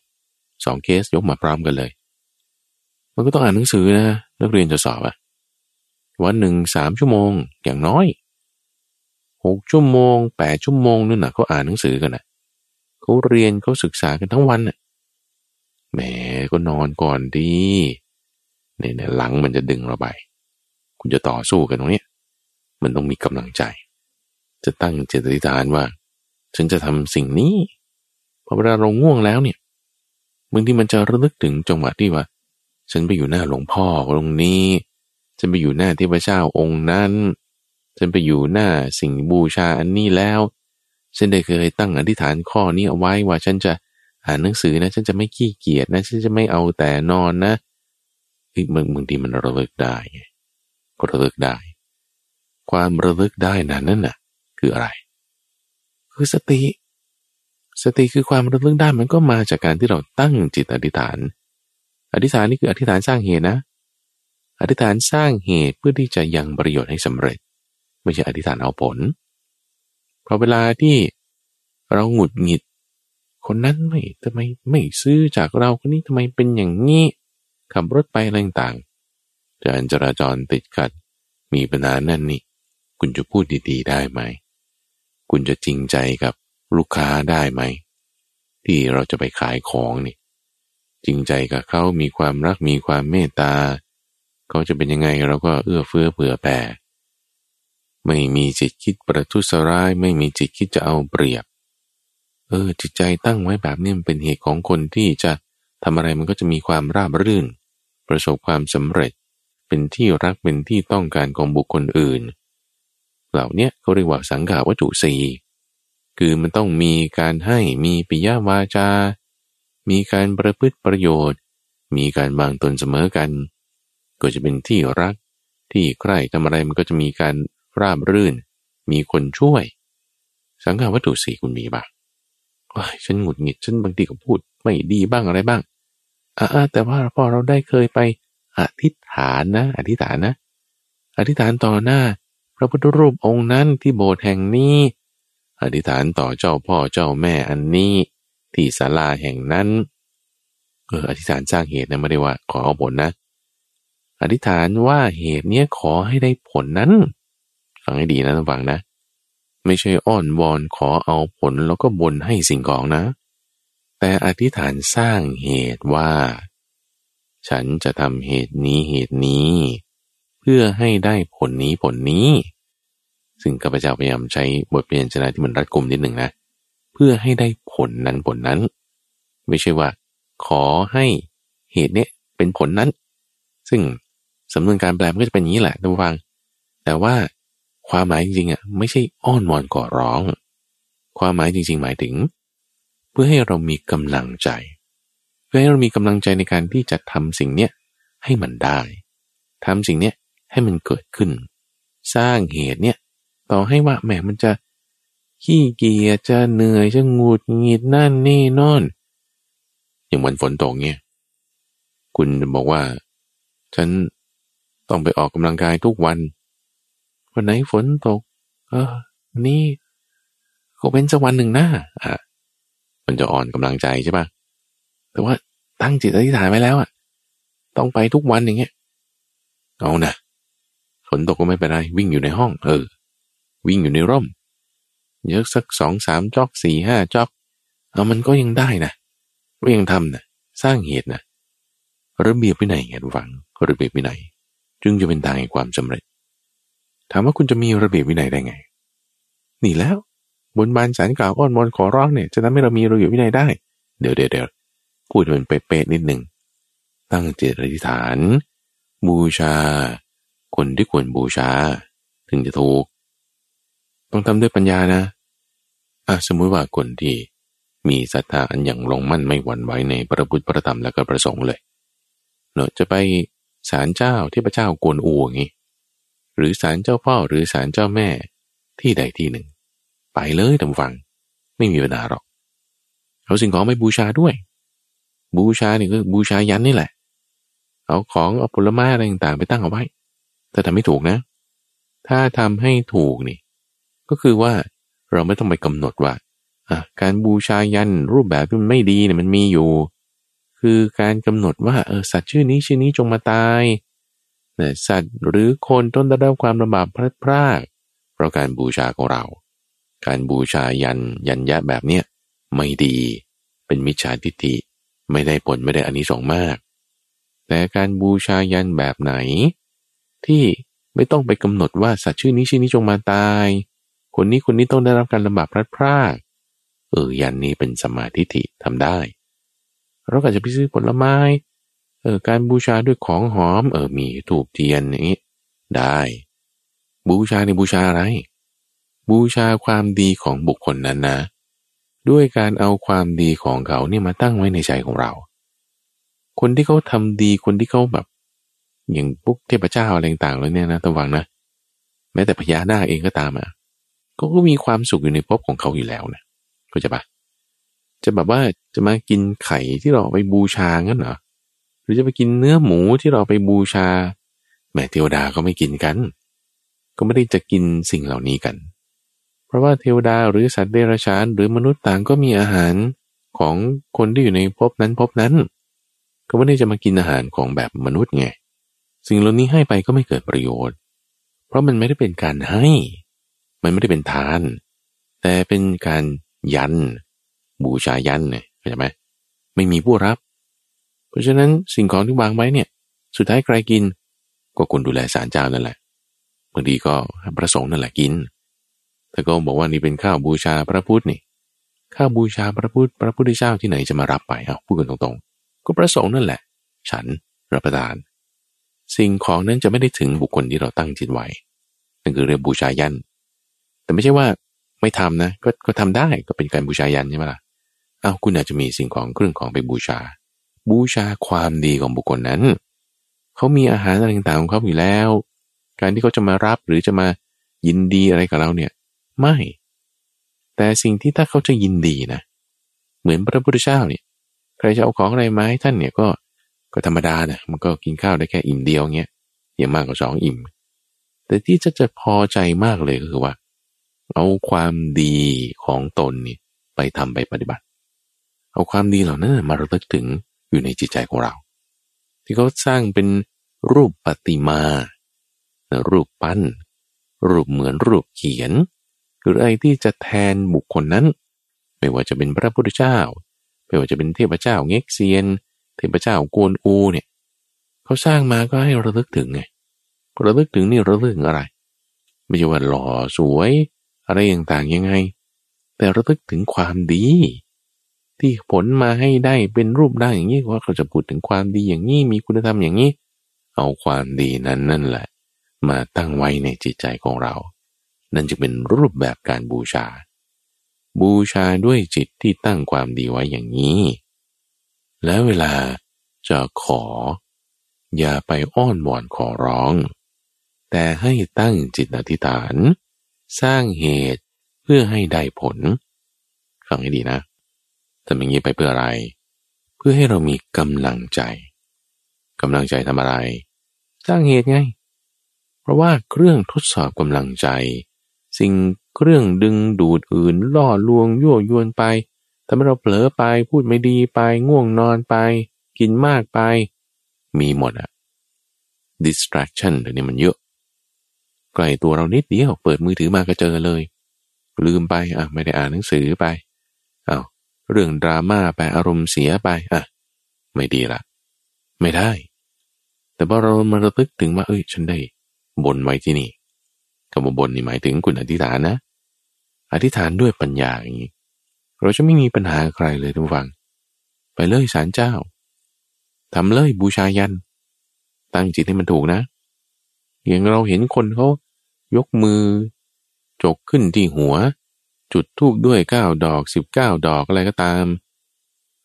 สองเคสยกมาพร้อมกันเลย มันก็ต้องอ่านหนังสือนะนักเรียนจะสอบอะวันหนึ่งสามชั่วโมงอย่างน้อยหกชั่วโมงแปดชั่วโมงนั่นนะเขาอ่านหนังสือกันนะเขาเรียนเขาศึกษากันทั้งวันน่ะแหมก็นอนก่อนดีเนี่ยหลังมันจะดึงเราไป คุณจะต่อสู้กันตรงนี้มันต้องมีกำลังใจ จะตั้งเจตนาานว่า ฉันจะทำสิ่งนี้ อเวลาเราง่วงแล้วเนี่ยบางทีมันจะระลึกถึงจังหวะที่ว่า ฉันไปอยู่หน้าหลวงพ่อตรงนี้ ฉันไปอยู่หน้าเทพเจ้าองค์นั้น ฉันไปอยู่หน้าสิ่งบูชาอันนี้แล้ว ฉันได้เคยตั้งอธิษฐานข้อนี้เอาไว้ว่าฉันจะอ่านหนังสือนะ ฉันจะไม่ขี้เกียจนะ ฉันจะไม่เอาแต่นอนนะอีกบางบางทีมันระลึกได้ก็ระลึกได้ ความระลึกได้นั้นนั่นน่ะ คืออะไร คือสติ สติคือความระลึกได้มันก็มาจากการที่เราตั้งจิตอธิษฐาน อธิษฐานนี่คืออธิษฐานสร้างเหตุนะ อธิษฐานสร้างเหตุเพื่อที่จะยังประโยชน์ให้สำเร็จ ไม่ใช่อธิษฐานเอาผล เพราะเวลาที่เราหงุดหงิด คนนั้นไม่ทำไมไม่ซื้อจากเราคนนี้ทำไมเป็นอย่างนี้ขับรถไปอะไรต่างการจราจรติดขัดมีปัญหานั่นนี่ คุณจะพูดดีๆ ได้ไหม คุณจะจริงใจกับ ลูกค้าได้ไหม ที่เราจะไปขายของนี่จริงใจกับเขามีความรักมีความเมตตา เขาจะเป็นยังไงเราก็เอื้อเฟื้อเผื่อแผ่ไม่มีจิตคิดประทุษร้าย ไม่มีจิตคิดจะเอาเปรียบ เออ จิตใจตั้งไว้แบบนี้มันเป็นเหตุของคนที่จะทำอะไรมันก็จะมีความราบรื่น ประสบความสำเร็จ เป็นที่รักเป็นที่ต้องการของบุคคลอื่น เหล่านี้เขาเรียกว่าสังขาวัตถุสี่ คือมันต้องมีการให้มีปิยวาจา มีการประพฤติประโยชน์ มีการบางตนเสมอกัน ก็จะเป็นที่รักที่ใครทำอะไรมันก็จะมีการราบรื่น มีคนช่วย สังขาวัตถุสี่คุณมีบ้างฉันหงุดหงิดฉันบางทีก็พูดไม่ดีบ้างอะไรบ้างอ่าแต่ว่าพอเราได้เคยไปอธิษฐานนะ อธิษฐานนะ อธิษฐานต่อหน้า พระพุทธรูปองค์นั้นที่โบสถ์แห่งนี้ อธิษฐานต่อเจ้าพ่อเจ้าแม่อันนี้ที่ศาลาแห่งนั้น เอออธิษฐานสร้างเหตุนะไม่ได้ว่า ขอเอาผลนะ อธิษฐานว่าเหตุเนี้ยขอให้ได้ผลนั้นฟังให้ดีนะท่านฟังนะ ไม่ใช่อ้อนวอนขอเอาผลแล้วก็บนให้สิ่งของนะ แต่อธิษฐานสร้างเหตุว่า ฉันจะทำเหตุนี้เหตุนี้ เพื่อให้ได้ผลนี้ผลนี้ ซึ่งข้าพเจ้าพยายามใช้บทเปลี่ยนชนะที่มันรัดกุมนิดหนึ่งนะ เพื่อให้ได้ผลนั้นผลนั้น ไม่ใช่ว่า ขอให้เหตุเนี้ยเป็นผลนั้น ซึ่งสำนวนการแปลมันก็จะเป็นอย่างนี้แหละท่านผู้ฟัง แต่ว่าความหมายจริงๆอะไม่ใช่อ้อนวอนก่อร้อง ความหมายจริง ๆ หมายถึง เพื่อให้เรามีกำลังใจ เพื่อให้เรามีกำลังใจในการที่จะทำสิ่งเนี้ยให้มันได้ทำสิ่งเนี้ยให้มันเกิดขึ้น สร้างเหตุเนี่ย ต่อให้ว่าแหมมันจะขี้เกียจจะเหนื่อยจะงูดหงิดนั่นนี่นอน อย่างวันฝนตกเนี่ยคุณบอกว่า ฉันต้องไปออกกำลังกายทุกวัน วันไหนฝนตก เออนนี้ก็เป็นสักวันหนึ่งนะอะมันจะอ่อนกำลังใจใช่ปะแต่ว่าตั้งจิตอธิษฐานไว้แล้วอะ ต้องไปทุกวันอย่างเงี้ยเอานะฝนตกก็ไม่เป็นไรวิ่งอยู่ในห้อง เออ วิ่งอยู่ในร่ม เยอะสักสองสามจอกสี่ห้าจอก เอามันก็ยังได้นะก็ยังทำนะสร้างเหตุนะระเบียบวินัยไงฟังระเบียบวินัยจึงจะเป็นทางแห่งความสำเร็จ ถามว่าคุณจะมีระเบียบวินัยได้ไง นี่แล้วบนบานสารกล่าวอ้อนวอนขอร้องเนี่ยจะทำให้เรามีระเบียบวินัยได้ เดี๋ยวเดี๋ยวเดี๋ยวพูดมันเป๊ะๆนิดหนึ่งตั้งเจตอธิษฐาน บูชา คนที่ควรบูชา ถึงจะถูก ต้องทำด้วยปัญญานะอะสมมุติว่าคนที่มีศรัทธาอันอย่างลงมั่นไม่หวั่นไหวในพระพุทธพระธรรมและก็ประสงค์เลยเนอะจะไปศาลเจ้าที่พระเจ้ากวนอูอย่างนี้หรือศาลเจ้าพ่อหรือศาลเจ้าแม่ที่ใดที่หนึ่ง ไปเลยทำฟัง ไม่มีปัญหาหรอกเอาสิ่งของไปบูชาด้วย บูชานี่คือบูชายันนี่แหละ เอาของเอาผลไม้อะไรต่างๆไปตั้งเอาไว้ แต่ทำไม่ถูกนะ ถ้าทำให้ถูกนี่ ก็คือว่าเราไม่ต้องไปกำหนดว่าการบูชายันรูปแบบที่มันไม่ดีเนี่ยมันมีอยู่ คือการกำหนดว่าเออสัตว์ชื่อนี้ชื่อนี้จงมาตายนะสัตว์หรือคนต้นได้รับความลำบากพลัดพรากเพราะการบูชาของเรา การบูชายันยันยะแบบเนี้ยไม่ดี เป็นมิจฉาทิฏฐิไม่ได้ผลไม่ได้อานิสงส์มาก แต่การบูชายันแบบไหน ที่ไม่ต้องไปกำหนดว่าสัตว์ชื่อนี้ชื่อนี้จงมาตาย คนนี้คนนี้ต้องได้รับการลำบากพลัดพรากเออยันนี้เป็นสมาธิิทำได้ เราก็จะไปซื้อผลไม้เออการบูชาด้วยของหอม เออมีถูกเทียนอย่างนี้ ได้ บูชาในบูชาอะไร บูชาความดีของบุคคลนั้นนะ ด้วยการเอาความดีของเขาเนี่ยมาตั้งไว้ในใจของเรา คนที่เขาทำดีคนที่เขาแบบ อย่างพวกเทพเจ้าอะไรต่างๆเลยเนี่ยนะระวังนะแม้แต่พญานาคเองก็ตามอะ ก็ก็มีความสุขอยู่ในภพของเขาอยู่แล้วนะเข้าใจปะจะแบบว่าจะมากินไข่ที่เราไปบูชางั้นเหรอหรือจะไปกินเนื้อหมูที่เราไปบูชาแม่เทวดาก็ไม่กินกัน ก็ไม่ได้จะกินสิ่งเหล่านี้กัน เพราะว่าเทวดาหรือสัตว์เดรัจฉานหรือมนุษย์ต่างก็มีอาหารของคนที่อยู่ในภพนั้นภพนั้น ก็ไม่ได้จะมากินอาหารของแบบมนุษย์ไง สิ่งเหล่านี้ให้ไปก็ไม่เกิดประโยชน์ เพราะมันไม่ได้เป็นการให้ มันไม่ได้เป็นทาน แต่เป็นการยัน บูชายันเนี่ยเข้าใจไหมไม่มีผู้รับ เพราะฉะนั้นสิ่งของที่วางไว้เนี่ย สุดท้ายใครกิน ก็คนดูแลสารเจ้านั่นแหละบางทีก็พระสงฆ์นั่นแหละกินแต่ก็บอกว่านี่เป็นข้าวบูชาพระพุทธนี่ข้าวบูชาพระพุทธพระพุทธเจ้าที่ไหนจะมารับไปเอาพูดกันตรงๆ ก็พระสงฆ์นั่นแหละ ฉันรับประทาน สิ่งของนั้นจะไม่ได้ถึงบุคคลที่เราตั้งจิตไว้นั่นคือเรื่องบูชายัน แต่ไม่ใช่ว่าไม่ทำนะ ก็ก็ทำได้ก็เป็นการบูชายันใช่ไหมล่ะเอาคุณอาจจะมีสิ่งของเครื่องของไปบูชา บูชาความดีของบุคคลนั้น เขามีอาหารอะไรต่างๆของเขาอยู่แล้ว การที่เขาจะมารับหรือจะมายินดีอะไรกับเราเนี่ยไม่ แต่สิ่งที่ถ้าเขาจะยินดีนะ เหมือนพระพุทธเจ้าเนี่ยใครจะเอาของอะไรมาให้ท่านเนี่ยก็ก็ธรรมดานะมันก็กินข้าวได้แค่อิ่มเดียวเงี้ยอย่างมากกว่าสองอิ่ม แต่ที่จะจะพอใจมากเลยก็คือว่า เอาความดีของตนนี่ไปทำไปปฏิบัติ เอาความดีเหล่านั้นมาระลึกถึงอยู่ในจิตใจของเรา ที่เขาสร้างเป็นรูปปฏิมา รูปปั้น รูปเหมือนรูปเขียน หรืออะไรที่จะแทนบุคคลนั้น ไม่ว่าจะเป็นพระพุทธเจ้า ไม่ว่าจะเป็นเทพเจ้าเง็กเซียน เทพเจ้ากวนอูเนี่ยเขาสร้างมาก็ให้ระลึกถึงไงระลึกถึงนี่ระลึกถึงอะไร ไม่ใช่ว่าหล่อสวย อะไรต่างๆยังไง แต่ระลึกถึงความดี ที่ผลมาให้ได้เป็นรูปได้อย่างนี้ว่าเขาจะพูดถึงความดีอย่างนี้มีคุณธรรมอย่างนี้ เอาความดีนั้นนั่นแหละ มาตั้งไว้ในจิตใจของเรา นั่นจะเป็นรูปแบบการบูชา บูชาด้วยจิตที่ตั้งความดีไว้อย่างนี้ แล้วเวลาจะขอ อย่าไปอ้อนวอนขอร้อง แต่ให้ตั้งจิตอธิษฐาน สร้างเหตุเพื่อให้ได้ผล ฟังให้ดีนะทำอย่างนี้ไปเพื่ออะไร เพื่อให้เรามีกำลังใจกำลังใจทำอะไร สร้างเหตุไง เพราะว่าเครื่องทดสอบกำลังใจ สิ่งเครื่องดึงดูดอื่นล่อลวงยั่วยวนไปทำให้เราเผลอไปพูดไม่ดีไปง่วงนอนไป กินมากไป มีหมดอะ distraction เดี๋ยวนี้มันเยอะ ใกล้ตัวเรานิดเดียว เปิดมือถือมาก็เจอเลย ลืมไปอะไม่ได้อ่านหนังสือไปอา้าวเรื่องดราม่าไปอารมณ์เสียไปอะไม่ดีละ ไม่ได้ แต่พอเรามาระลึกถึงว่า เอ้ย ฉันได้บนไว้ที่นี่คำว่าบนนี่หมายถึงคุณอธิษฐานนะ อธิษฐานด้วยปัญญาอย่างนี้เราจะไม่มีปัญหาใครเลยทุกฝัง ไปเลยสารเจ้าทำเลยบูชายัน ตั้งจิตให้มันถูกนะ อย่างเราเห็นคนเขายกมือ จกขึ้นที่หัว จุดทูบด้วยเก้าดอกสิบเก้าดอกอะไรก็ตาม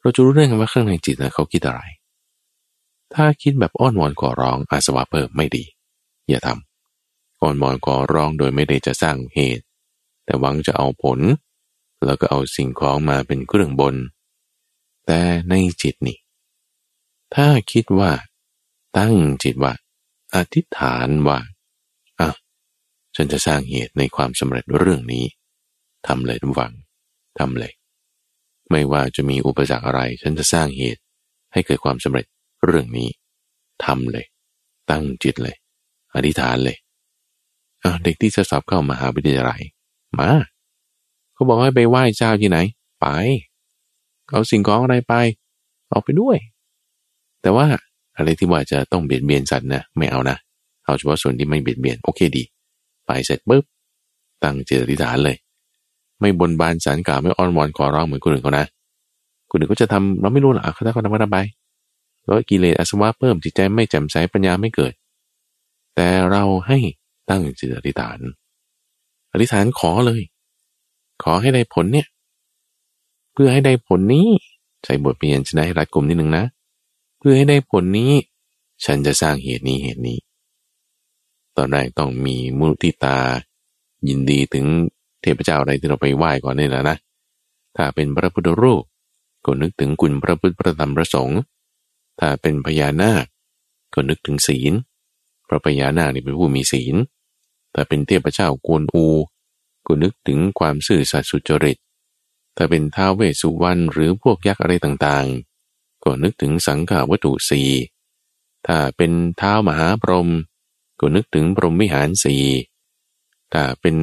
เราจะรู้ได้ไงว่าข้างในจิตนะเขาคิดอะไร ถ้าคิดแบบอ้อนวอนขอร้องอาสวะเพิ่มไม่ดี อย่าทำอ้อนวอนขอร้องโดยไม่ได้จะสร้างเหตุ แต่หวังจะเอาผล แล้วก็เอาสิ่งของมาเป็นเครื่องบน แต่ในจิตนี่ถ้าคิดว่า ตั้งจิตว่า อธิษฐานว่าอะฉันจะสร้างเหตุในความสำเร็จเรื่องนี้ทำเลยทุกฝังทำเลย ไม่ว่าจะมีอุปสรรคอะไร ฉันจะสร้างเหตุให้เกิดความสำเร็จเรื่องนี้ทำเลย ตั้งจิตเลย อธิษฐานเลยอะเด็กที่จะสอบเข้ามาหาวิทยาลัยมาเขาบอกให้ไปไหว้เจ้าที่ไหน ไป เอาสิ่งของอะไรไป เอาไปด้วย แต่ว่า อะไรที่ว่าจะต้องเบียดเบียนสัตว์นะไม่เอานะเอาเฉพาะส่วนที่ไม่เบียดเบียนโอเคดี ไปเสร็จปุ๊บตั้งเจตธิษฐานเลย ไม่บนบานสารกล่าวไม่อ้อนวอนขอร้องเหมือนคนอื่นเขานะคนอื่นเขาจะทำเราไม่รู้หรอกเขาถ้าเขาทำก็ทำไปแล้วกิเลสอาสวะเพิ่มจิตใจไม่แจ่มใสปัญญาไม่เกิด แต่เราให้ตั้งจิตอธิษฐาน อธิษฐานขอเลย ขอให้ได้ผลเนี่ย เพื่อให้ได้ผลนี้ใช้บทเพียนชนะให้รัดกลุ่มนิดนึงนะ พื่อให้ได้ผลนี้ ฉันจะสร้างเหตุนี้เหตุนี้ ตอนแรกต้องมีมุติตา ยินดีถึงเทพเจ้าอะไรที่เราไปไหว้ก่อนนี่แหละนะ ถ้าเป็นพระพุทธรูปก็นึกถึงคุณพระพุทธพระธรรมพระสงฆ์ถ้าเป็นพญานาคก็นึกถึงศีลพระพญานาคนี่เป็นผู้มีศีลถ้าเป็นเทพเจ้ากวนอูก็นึกถึงความซื่อสัตย์สุจริต ถ้าเป็นท้าวเวสสุวรรณหรือพวกยักษ์อะไรต่าง ก็นึกถึงสังขาวัตถุสีถ้าเป็นเท้ามหาพรหมก็นึกถึงพรหมวิหารสีถ้าเป็น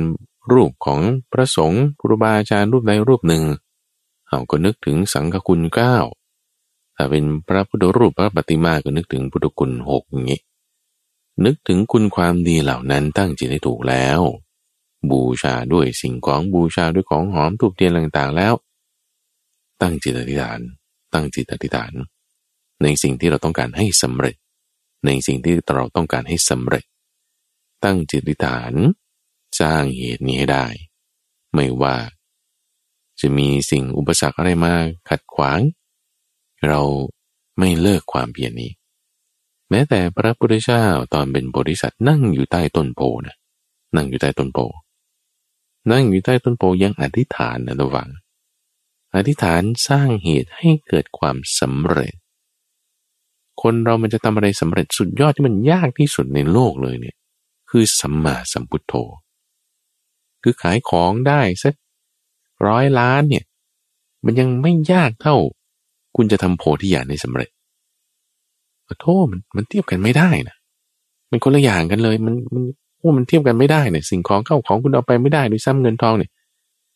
รูปของพระสงฆ์ครูบาอาจารย์รูปใดรูปหนึ่งเราก็นึกถึงสังฆคุณเก้าถ้าเป็นพระพุทธรูปพระปฏิมาก็นึกถึงพุทธคุณหกอย่างนี้ นึกถึงคุณความดีเหล่านั้นตั้งจิตให้ถูกแล้ว บูชาด้วยสิ่งของบูชาด้วยของหอมถูกเทียนต่างๆแล้ว ตั้งจิตอธิษฐาน ตั้งจิตอธิษฐาน ในสิ่งที่เราต้องการให้สำเร็จ ในสิ่งที่เราต้องการให้สำเร็จ ตั้งจิตอธิษฐานสร้างเหตุนี้ให้ได้ ไม่ว่าจะมีสิ่งอุปสรรคอะไรมาขัดขวาง เราไม่เลิกความเพียรนี้ แม้แต่พระพุทธเจ้าตอนเป็นบริษัทนั่งอยู่ใต้ต้นโพนะนั่งอยู่ใต้ต้นโพนั่งอยู่ใต้ต้นโพยังอธิษฐานนะระวัง อธิษฐานสร้างเหตุให้เกิดความสำเร็จ คนเรามันจะทำอะไรสำเร็จสุดยอดที่มันยากที่สุดในโลกเลยเนี่ย คือสัมมาสัมพุทโธ คือขายของได้สักร้อยล้านเนี่ย มันยังไม่ยากเท่า คุณจะทำโพธิญาณในสำเร็จขอโทษมันมันเทียบกันไม่ได้นะมันคนละอย่างกันเลย มันมันโอ้มันเทียบกันไม่ได้เนี่ยสิ่งของเข้าของคุณเอาไปไม่ได้ด้วยซ้ำเงินทองเนี่ย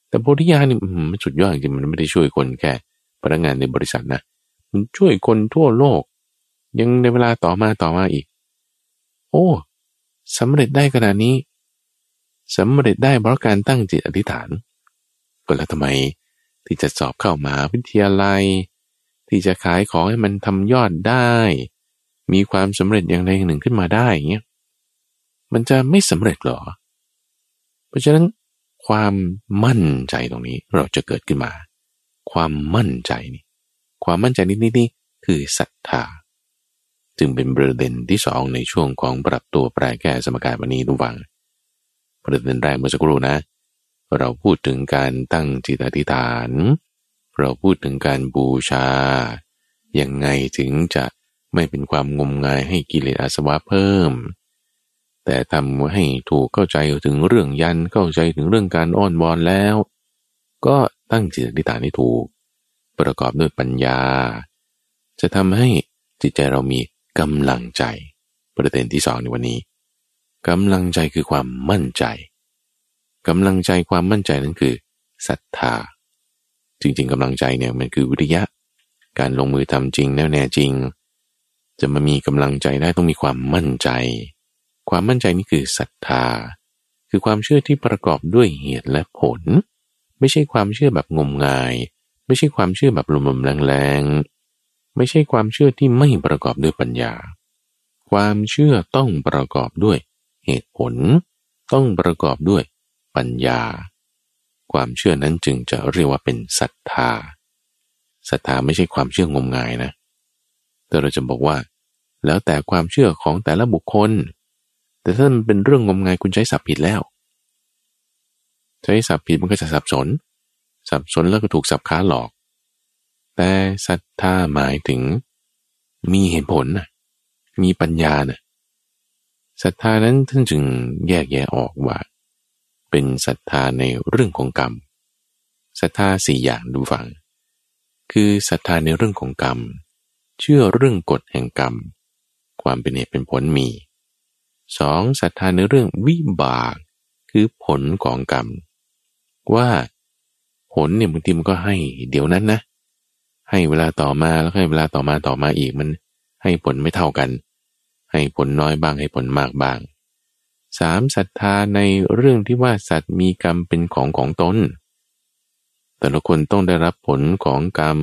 แต่โพธิญาณนี่มันสุดยอดจริงมันไม่ได้ช่วยคนแค่พนักงานในบริษัทนะ มันช่วยคนทั่วโลก ยังในเวลาต่อมาต่อมาอีก โอ้สำเร็จได้ขนาดนี้สำเร็จได้เพราะการตั้งจิตอธิษฐาน ก็แล้วทำไมที่จะสอบเข้ามาวิทยาลัย ที่จะขายของให้มันทำยอดได้ มีความสำเร็จอย่างใดอย่างหนึ่งขึ้นมาได้เงี้ยมันจะไม่สำเร็จหรอ เพราะฉะนั้น ความมั่นใจตรงนี้เราจะเกิดขึ้นมา ความมั่นใจนี่ ความมั่นใจนี้นี่นี่คือศรัทธา จึงเป็นประเด็นที่สองในช่วงของปรับตัวแปรแก้สมการวันนี้ทุกวัง ประเด็นแรกเมื่อสักครู่นะ เราพูดถึงการตั้งจิตอธิษฐาน เราพูดถึงการบูชา ยังไงถึงจะไม่เป็นความงมงายให้กิเลสอาสวะเพิ่ม แต่ทำให้ถูกเข้าใจถึงเรื่องยันเข้าใจถึงเรื่องการอ้อนวอนแล้ว ก็ตั้งจิตอธิษฐานให้ถูก ประกอบด้วยปัญญา จะทำให้จิตใจเรามีกำลังใจ ประเด็นที่สองในวันนี้กำลังใจคือความมั่นใจกำลังใจความมั่นใจนั้นคือศรัทธา จริงๆกำลังใจเนี่ยมันคือวิทยะ การลงมือทำจริงแน่แน่จริง จะมามีกำลังใจได้ต้องมีความมั่นใจ ความมั่นใจนี่คือศรัทธา คือความเชื่อที่ประกอบด้วยเหตุและผล ไม่ใช่ความเชื่อแบบงมงาย ไม่ใช่ความเชื่อแบบลมๆแรงๆ ไม่ใช่ความเชื่อที่ไม่ประกอบด้วยปัญญา ความเชื่อต้องประกอบด้วยเหตุผล ต้องประกอบด้วยปัญญา ความเชื่อนั้นจึงจะเรียกว่าเป็นศรัทธาศรัทธาไม่ใช่ความเชื่องมงายนะแต่เราจะบอกว่า แล้วแต่ความเชื่อของแต่ละบุคคล แต่ถ้ามันเป็นเรื่องงมงายคุณใช้สับผิดแล้ว ใช้สับผิดมันก็จะสับสน สับสนแล้วก็ถูกสับค้าหลอก แต่ศรัทธาหมายถึง มีเหตุผลนะมีปัญญานะ่ะศรัทธานั้นท่านจึงแยกแยะออกว่า เป็นศรัทธาในเรื่องของกรรมศรัทธาสี่อย่างดูฟัง คือศรัทธาในเรื่องของกรรม เชื่อเรื่องกฎแห่งกรรม ความเป็นเหตุเป็นผลมี สองศรัทธาในเรื่องวิบากคือผลของกรรม ว่าผลเนี่ยบางทีมันก็ให้เดี๋ยวนั้นนะ ให้เวลาต่อมาแล้วให้เวลาต่อมาต่อมาอีกมัน ให้ผลไม่เท่ากัน ให้ผลน้อยบ้างให้ผลมากบ้างสามศรัทธาในเรื่องที่ว่าสัตว์มีกรรมเป็นของของตน แต่ละคนต้องได้รับผลของกรรม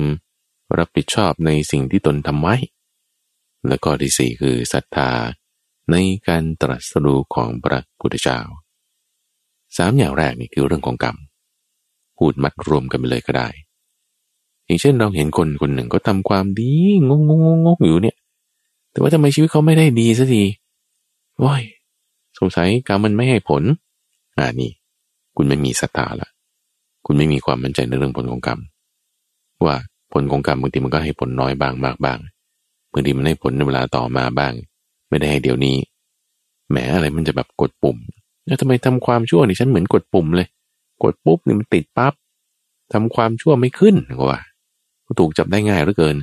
รับผิดชอบในสิ่งที่ตนทำไว้ และก็ที่สี่คือศรัทธา ในการตรัสรู้ของพระพุทธเจ้าสามอย่างแรกนี่คือเรื่องของกรรม พูดมัดรวมกันไปเลยก็ได้ อย่างเช่นเราเห็นคนคนหนึ่งก็ทำความดีงงงงงงอยู่เนี่ย แต่ว่าทำไมชีวิตเขาไม่ได้ดีสักทีว้ยสงสัยกรรมมันไม่ให้ผล อ่านี่ คุณไม่มีศรัทธาละคุณไม่มีความมั่นใจในเรื่องผลของกรรม ว่าผลของกรรมบางทีมันก็ให้ผลน้อยบางมากบางบางทีมันให้ผลในเวลาต่อมาบ้าง ไม่ได้ให้เดี๋ยวนี้แหมอะไรมันจะแบบกดปุ่มแล้วทำไมทำความชั่วนี่ฉันเหมือนกดปุ่มเลย กดปุ๊บนี่มันติดปับ๊บทำความชั่วไม่ขึ้นก็ว่าถูกจับได้ง่ายเหลือเกิน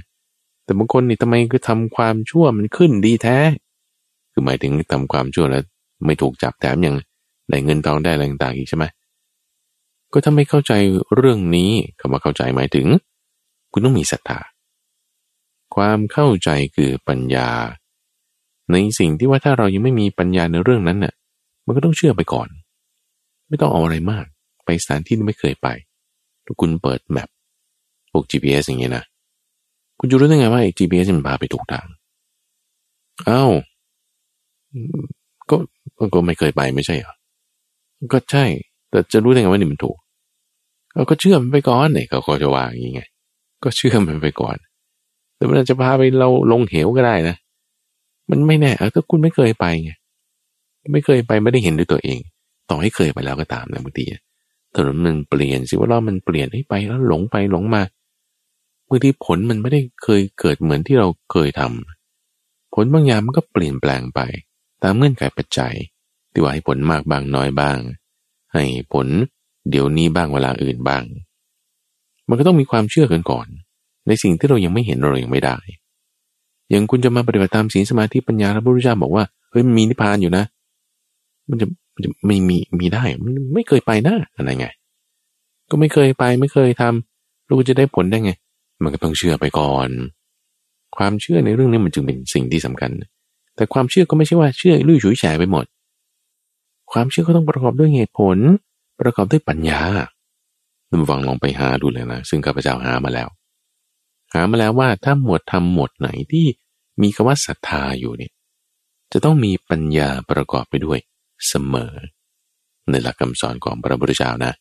แต่บางคนนี่ทำไมคือทำความชั่วมันขึ้นดีแท้ คือหมายถึงทำความชั่วแล้ว ไม่ถูกจับแถมยังได้เงินทองได้อะไรต่างๆอีกใช่ไหมก็ถ้าไม่เข้าใจเรื่องนี้คำว่าเข้าใจหมายถึง คุณต้องมีศรัทธาความเข้าใจคือปัญญา ในสิ่งที่ว่าถ้าเรายังไม่มีปัญญาในเรื่องนั้นน่ะ มันก็ต้องเชื่อไปก่อน ไม่ต้องเอาอะไรมาก ไปสถานที่ที่ไม่เคยไปถ้าคุณเปิดแมพพวก GPS อย่างเงี้ยนะ คุณจะรู้ได้ไงว่าไอ้ GPS มันพาไปถูกทางอา้าวก็ก็ไม่เคยไปไม่ใช่เหรอ ก็ใช่ แต่จะรู้ได้ไงว่านี่มันถูกเราก็เชื่อมันไปก่อนเนี่ยเขาก็จะว่าอย่างงี้ไง ก็เชื่อมันไปก่อน แต่มันจะพาไปเราลงเหวก็ได้นะ มันไม่แน่เออถ้าคุณไม่เคยไปไงไม่เคยไปไม่ได้เห็นด้วยตัวเอง ต่อให้เคยไปแล้วก็ตามนะบางทีถนนมันเปลี่ยนสิว่าเรามันเปลี่ยนให้ไปแล้วหลงไปหลงมาบางทีผลมันไม่ได้เคยเกิดเหมือนที่เราเคยทำผลบางอย่างมันก็เปลี่ยนแปลงไป ตามเงื่อนไขปัจจัยที่ว่าให้ผลมากบางน้อยบ้าง ให้ผลเดี๋ยวนี้บ้างเวลาอื่นบ้าง มันก็ต้องมีความเชื่อกันก่อน ในสิ่งที่เรายังไม่เห็นเรายังไม่ได้ อย่างคุณจะมาปฏิบัติตามศีลสมาธิปัญญาพระพุทธเจ้าบอกว่าเฮ้ยมีนิพพานอยู่นะ มันจะมันจะไม่มีมีได้มันไม่เคยไปนะอะไรไง ก็ไม่เคยไปไม่เคยทำเราจะได้ผลได้ไง มันก็ต้องเชื่อไปก่อน ความเชื่อในเรื่องนี้มันจึงเป็นสิ่งที่สำคัญ แต่ความเชื่อก็ไม่ใช่ว่าเชื่อลุยฉุยแฉไปหมด ความเชื่อก็ต้องประกอบด้วยเหตุผล ประกอบด้วยปัญญาท่านฟังลองไปหาดูเลยนะซึ่งข้าพเจ้าหามาแล้ว หามาแล้วว่าถ้าหมวดทำหมวดไหนที่ มีคำว่าศรัทธาอยู่เนี่ยจะต้องมีปัญญาประกอบไปด้วยเสมอ ในหลักคำสอนของพระพุทธเจ้านะ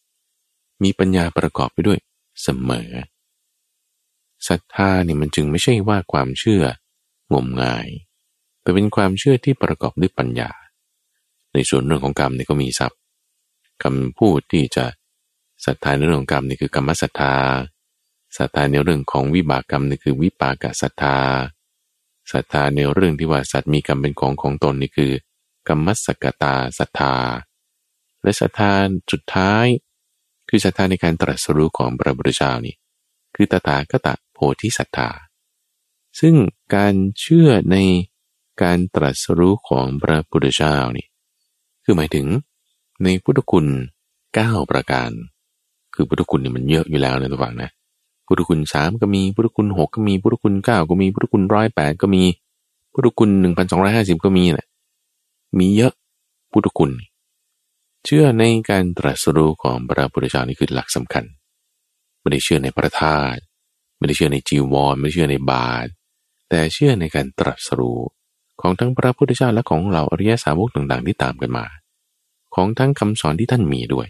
มีปัญญาประกอบไปด้วยเสมอศรัทธาเนี่ยมันจึงไม่ใช่ว่าความเชื่องมงาย แต่เป็นความเชื่อที่ประกอบด้วยปัญญา ในส่วนเรื่องของกรรมเนี่ยก็มีศัพท์คำพูดที่จะศรัทธาในเรื่องของกรรมนี่คือกรรมศรัทธาศรัทธาในเรื่องของวิบากกรรมนี่คือวิปากศรัทธา ศรัทธาในเรื่องที่ว่าสัตว์มีกรรมเป็นของของตนนี่คือกรรมสกตาศรัทธา และศรัทธาจุดท้าย คือศรัทธาในการตรัสรู้ของพระพุทธเจ้านี่คือตถาคตโพธิศรัทธา ซึ่งการเชื่อในการตรัสรู้ของพระพุทธเจ้านี่คือหมายถึงในพุทธคุณ 9 ประการ คือพุทธคุณนี่มันเยอะอยู่แล้วนะทุกฝั่งนะ พุทธคุณสามก็มีพุทธคุณหกก็มีพุทธคุณเก้าก็มีพุทธคุณร้อยแปดก็มีพุทธคุณหนึ่งพันสองร้อยห้าสิบก็มีแหละมีเยอะพุทธคุณ เชื่อในการตรัสรู้ของพระพุทธเจ้านี่คือหลักสำคัญ ไม่ได้เชื่อในพระธาตุไม่ได้เชื่อในจีวร ไม่ได้เชื่อในบาตรแต่เชื่อในการตรัสรู้ของทั้งพระพุทธเจ้าและของเราอริยสาวกต่างๆที่ตามกันมา ของทั้งคำสอนที่ท่านมีด้วย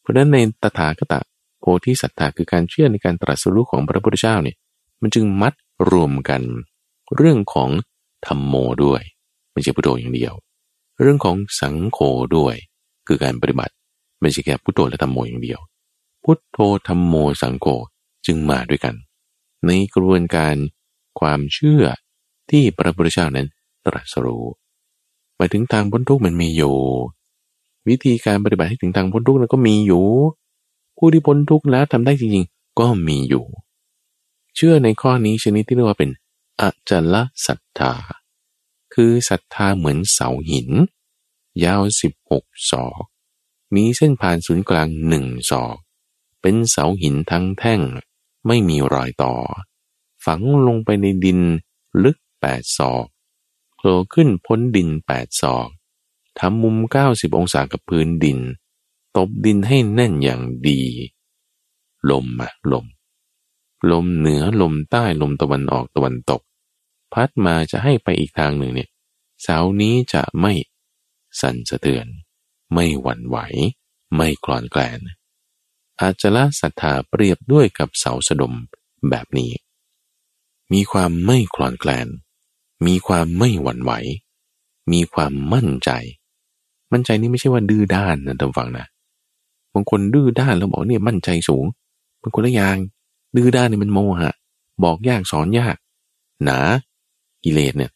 เพราะฉะนั้นในตถาคต โพธิสัตตาคือการเชื่อในการตรัสรู้ของพระพุทธเจ้าเนี่ยมันจึงมัดรวมกัน เรื่องของธรรมโมด้วยไม่ใช่พุทโธอย่างเดียว เรื่องของสังโฆด้วย คือการปฏิบัติไม่ใช่แค่พุทโธและธรรมโมอย่างเดียว พุทโธธรรมโมสังโฆจึงมาด้วยกัน ในกระบวนการความเชื่อที่พระพุทธเจ้านั้นตรัสรู้มาถึงทางพ้นทุกข์มันมีอยู่ วิธีการปฏิบัติให้ถึงทางพ้นทุกข์นั้นก็มีอยู่ ผู้ที่พ้นทุกข์แล้วทำได้จริงๆ ก็มีอยู่ เชื่อในข้อนี้ชนิดที่เรียกว่าเป็นอจลศรัทธา คือศรัทธาเหมือนเสาหิน ยาวสิบหกศอก มีเส้นผ่านศูนย์กลางหนึ่งศอก เป็นเสาหินทั้งแท่ง ไม่มีรอยต่อ ฝังลงไปในดินลึกแปดศอกโผล่ขึ้นพ้นดินแปดศอกทำมุมเก้าสิบองศากับพื้นดิน ตบดินให้แน่นอย่างดี ลมมาลม ลมเหนือลมใต้ลมตะวันออกตะวันตก พัดมาจะให้ไปอีกทางหนึ่งเนี่ยเสานี้จะไม่สั่นสะเทือน ไม่หวั่นไหว ไม่คลอนแกลน อาจละศรัทธาเปรียบด้วยกับเสาสะดมแบบนี้ มีความไม่คลอนแกลน มีความไม่หวั่นไหว มีความมั่นใจ มั่นใจนี่ไม่ใช่ว่าดื้อด้านนะท่านฟังนะ บางคนดื้อด้านแล้วบอกเนี่ยมั่นใจสูงบางคนละอย่างดื้อด้านนี่มันโมหะ บอกยากสอนยาก หนากิเลสเนี่ย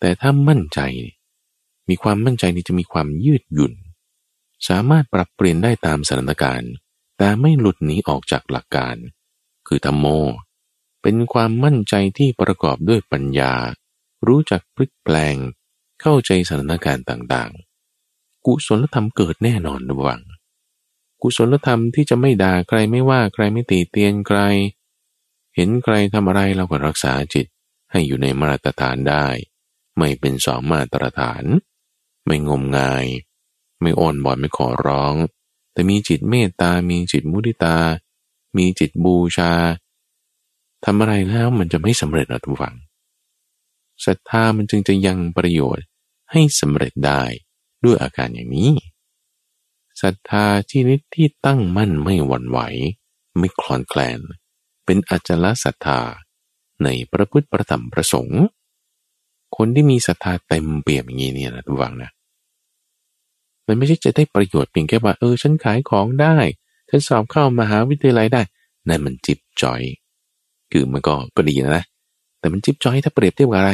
แต่ถ้ามั่นใจ มีความมั่นใจนี่จะมีความยืดหยุ่น สามารถปรับเปลี่ยนได้ตามสถานการณ์ แต่ไม่หลุดหนีออกจากหลักการ คือธรรมโม เป็นความมั่นใจที่ประกอบด้วยปัญญา รู้จักพลิกแปลง เข้าใจสถานการณ์ต่างๆ กุศลธรรมเกิดแน่นอนระวัง กุศลธรรมที่จะไม่ด่าใครไม่ว่าใครไม่ตีเตียนใคร เห็นใครทำอะไรเราก็รักษาจิตให้อยู่ในมาตรฐานได้ ไม่เป็นสองมาตรฐาน ไม่งมงาย ไม่โอนบ่อนไม่ขอร้อง แต่มีจิตเมตตา มีจิตมุติตา มีจิตบูชาทำอะไรแล้วมันจะไม่สำเร็จหรอกทุกฝังศรัทธามันจึงจะยังประโยชน์ให้สำเร็จได้ด้วยอาการอย่างนี้ ศรัทธาที่นิดที่ตั้งมั่นไม่หวั่นไหว ไม่คลอนแคลน เป็นอจฉลศรัทธาในพระพุทธประธรรมประสงค์ คนที่มีศรัทธาเต็มเปี่ยมอย่างนี้เนี่ยนะทุกฝังนะ มันไม่ใช่จะได้ประโยชน์เพียงแค่ว่าเออฉันขายของได้ ฉันสอบเข้ามาหาวิทยาลัยได้ นั่นมันจิบจอย คือมันก็ก็ดีนะ แต่มันจิบจอยถ้าเปรียบเทียบกับอะไร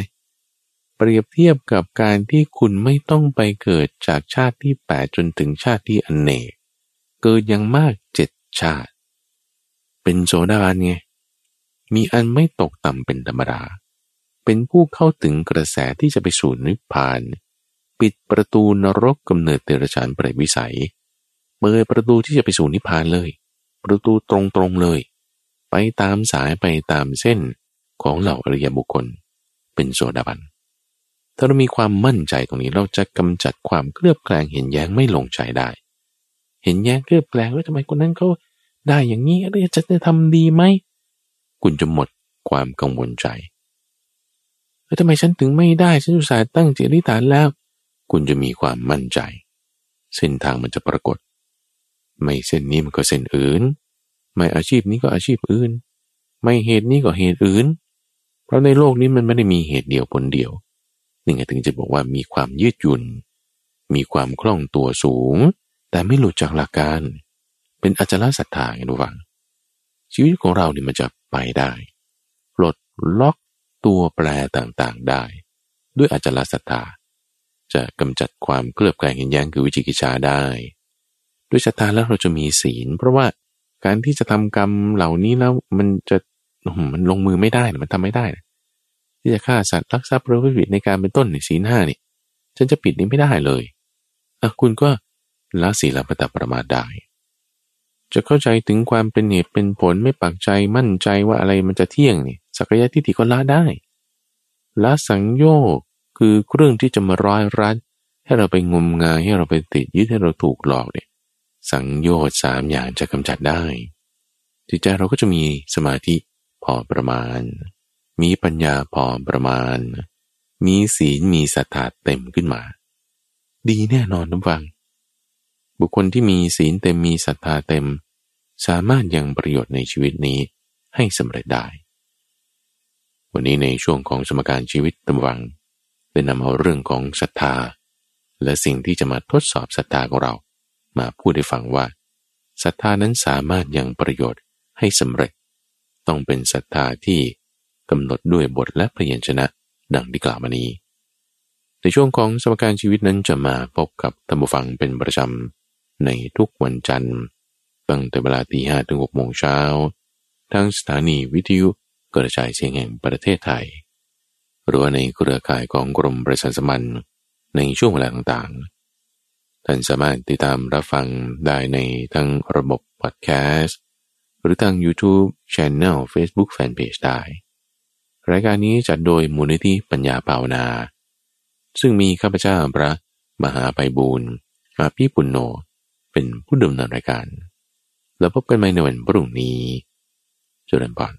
เปรียบเทียบกับการที่คุณไม่ต้องไปเกิดจากชาติที่แปดจนถึงชาติที่อนเนก เกิดยังมากเจ็ดชาติ เป็นโซดาบันไง มีอันไม่ตกต่ำเป็นธรรมดา เป็นผู้เข้าถึงกระแสที่จะไปสู่นิพพาน ปิดประตูนรกกำเนิดเตระชานเปรตวิสัย เปิดประตูที่จะไปสู่นิพพานเลย ประตูตรงๆเลย ไปตามสายไปตามเส้นของเหล่าอริยบุคคล เป็นโสดาบัน ถ้าเรามีความมั่นใจตรงนี้เราจะกำจัดความเคลือบแคลงเห็นแย้งไม่ลงใจได้ เห็นแย้งเคลือบแคลงว่าทำไมคนนั้นเขาได้อย่างนี้อะไรจะจะทำดีไหมคุณจะหมดความกังวลใจแล้วทำไมฉันถึงไม่ได้ฉันอุตส่าห์ตั้งจิตอธิฐานแล้ว คุณจะมีความมั่นใจ เส้นทางมันจะปรากฏ ไม่เส้นนี้มันก็เส้นอื่น ไม่อาชีพนี้ก็อาชีพอื่น ไม่เหตุนี้ก็เหตุอื่น เพราะในโลกนี้มันไม่ได้มีเหตุเดียวผลเดียว นี่ไงถึงจะบอกว่ามีความยืดหยุ่น มีความคล่องตัวสูง แต่ไม่หลุดจากหลักการ เป็นอจลศรัทธาไงทุกฝัง ชีวิตของเราเนี่ยมันจะไปได้ปลดล็อกตัวแปรต่างๆได้ ด้วยอจลศรัทธาจะกำจัดความเคลือบแคลงเห็นแย้งคือวิจิกิจชาได้ ด้วยศรัทธาแล้วเราจะมีศีล เพราะว่าการที่จะทำกรรมเหล่านี้แล้วมันจะมันลงมือไม่ได้ มันทำไม่ได้นะ ที่จะฆ่าสัตว์ลักทรัพย์หรือวิในการเป็นต้นในศีลห้านี่ฉันจะปิดนี้ไม่ได้เลยอะคุณก็ละศีลปตประมาทได้ จะเข้าใจถึงความเป็นเหตุเป็นผลไม่ปักใจมั่นใจว่าอะไรมันจะเที่ยงนี่สักยะทิฏฐิก็ละได้ละสังโยกคือเครื่องที่จะมาร้อยรัดให้เราไปงมงายให้เราไปติดยึดให้เราถูกหลอกเนี่ยสังโยชน์สามอย่างจะกำจัดได้จิตใจเราก็จะมีสมาธิพอประมาณ มีปัญญาพอประมาณ มีศีลมีศรัทธาเต็มขึ้นมา ดีแน่นอนทุกฝัง บุคคลที่มีศีลเต็มมีศรัทธาเต็ม สามารถยังประโยชน์ในชีวิตนี้ให้สำเร็จได้ วันนี้ในช่วงของสมการชีวิตตำวังได้นำเอาเรื่องของศรัทธา และสิ่งที่จะมาทดสอบศรัทธาของเรา มาพูดให้ฟังว่าศรัทธานั้นสามารถยังประโยชน์ให้สำเร็จ ต้องเป็นศรัทธาที่ กำหนดด้วยบทและพยัญชนะ ดังที่กล่าวมานี้ ในช่วงของสมการชีวิตนั้นจะมาพบกับธรรมฟังเป็นประจำ ในทุกวันจันทร์ตั้งแต่เวลาตีห้ถึงหกโมงเช้าทางสถานีวิทยุกระจายเสียงแห่งประเทศไทย หรือว่าในเครือข่ายของกรมประชาสัมพันธ์ในช่วงเวลาต่างๆ ท่านสามารถติดตามรับฟังได้ในทั้งระบบพอดแคสต์ หรือทาง YouTube Channel Facebook Fanpage ได้ รายการนี้จัดโดยมูลนิธิปัญญาภาวนา ซึ่งมีข้าพเจ้าพระมหาไปบูรณ์อาพี่ปุณโญเป็นผู้ดำเนินรายการ แล้วพบกันใหม่ในวันพรุ่งนี้เจริญพร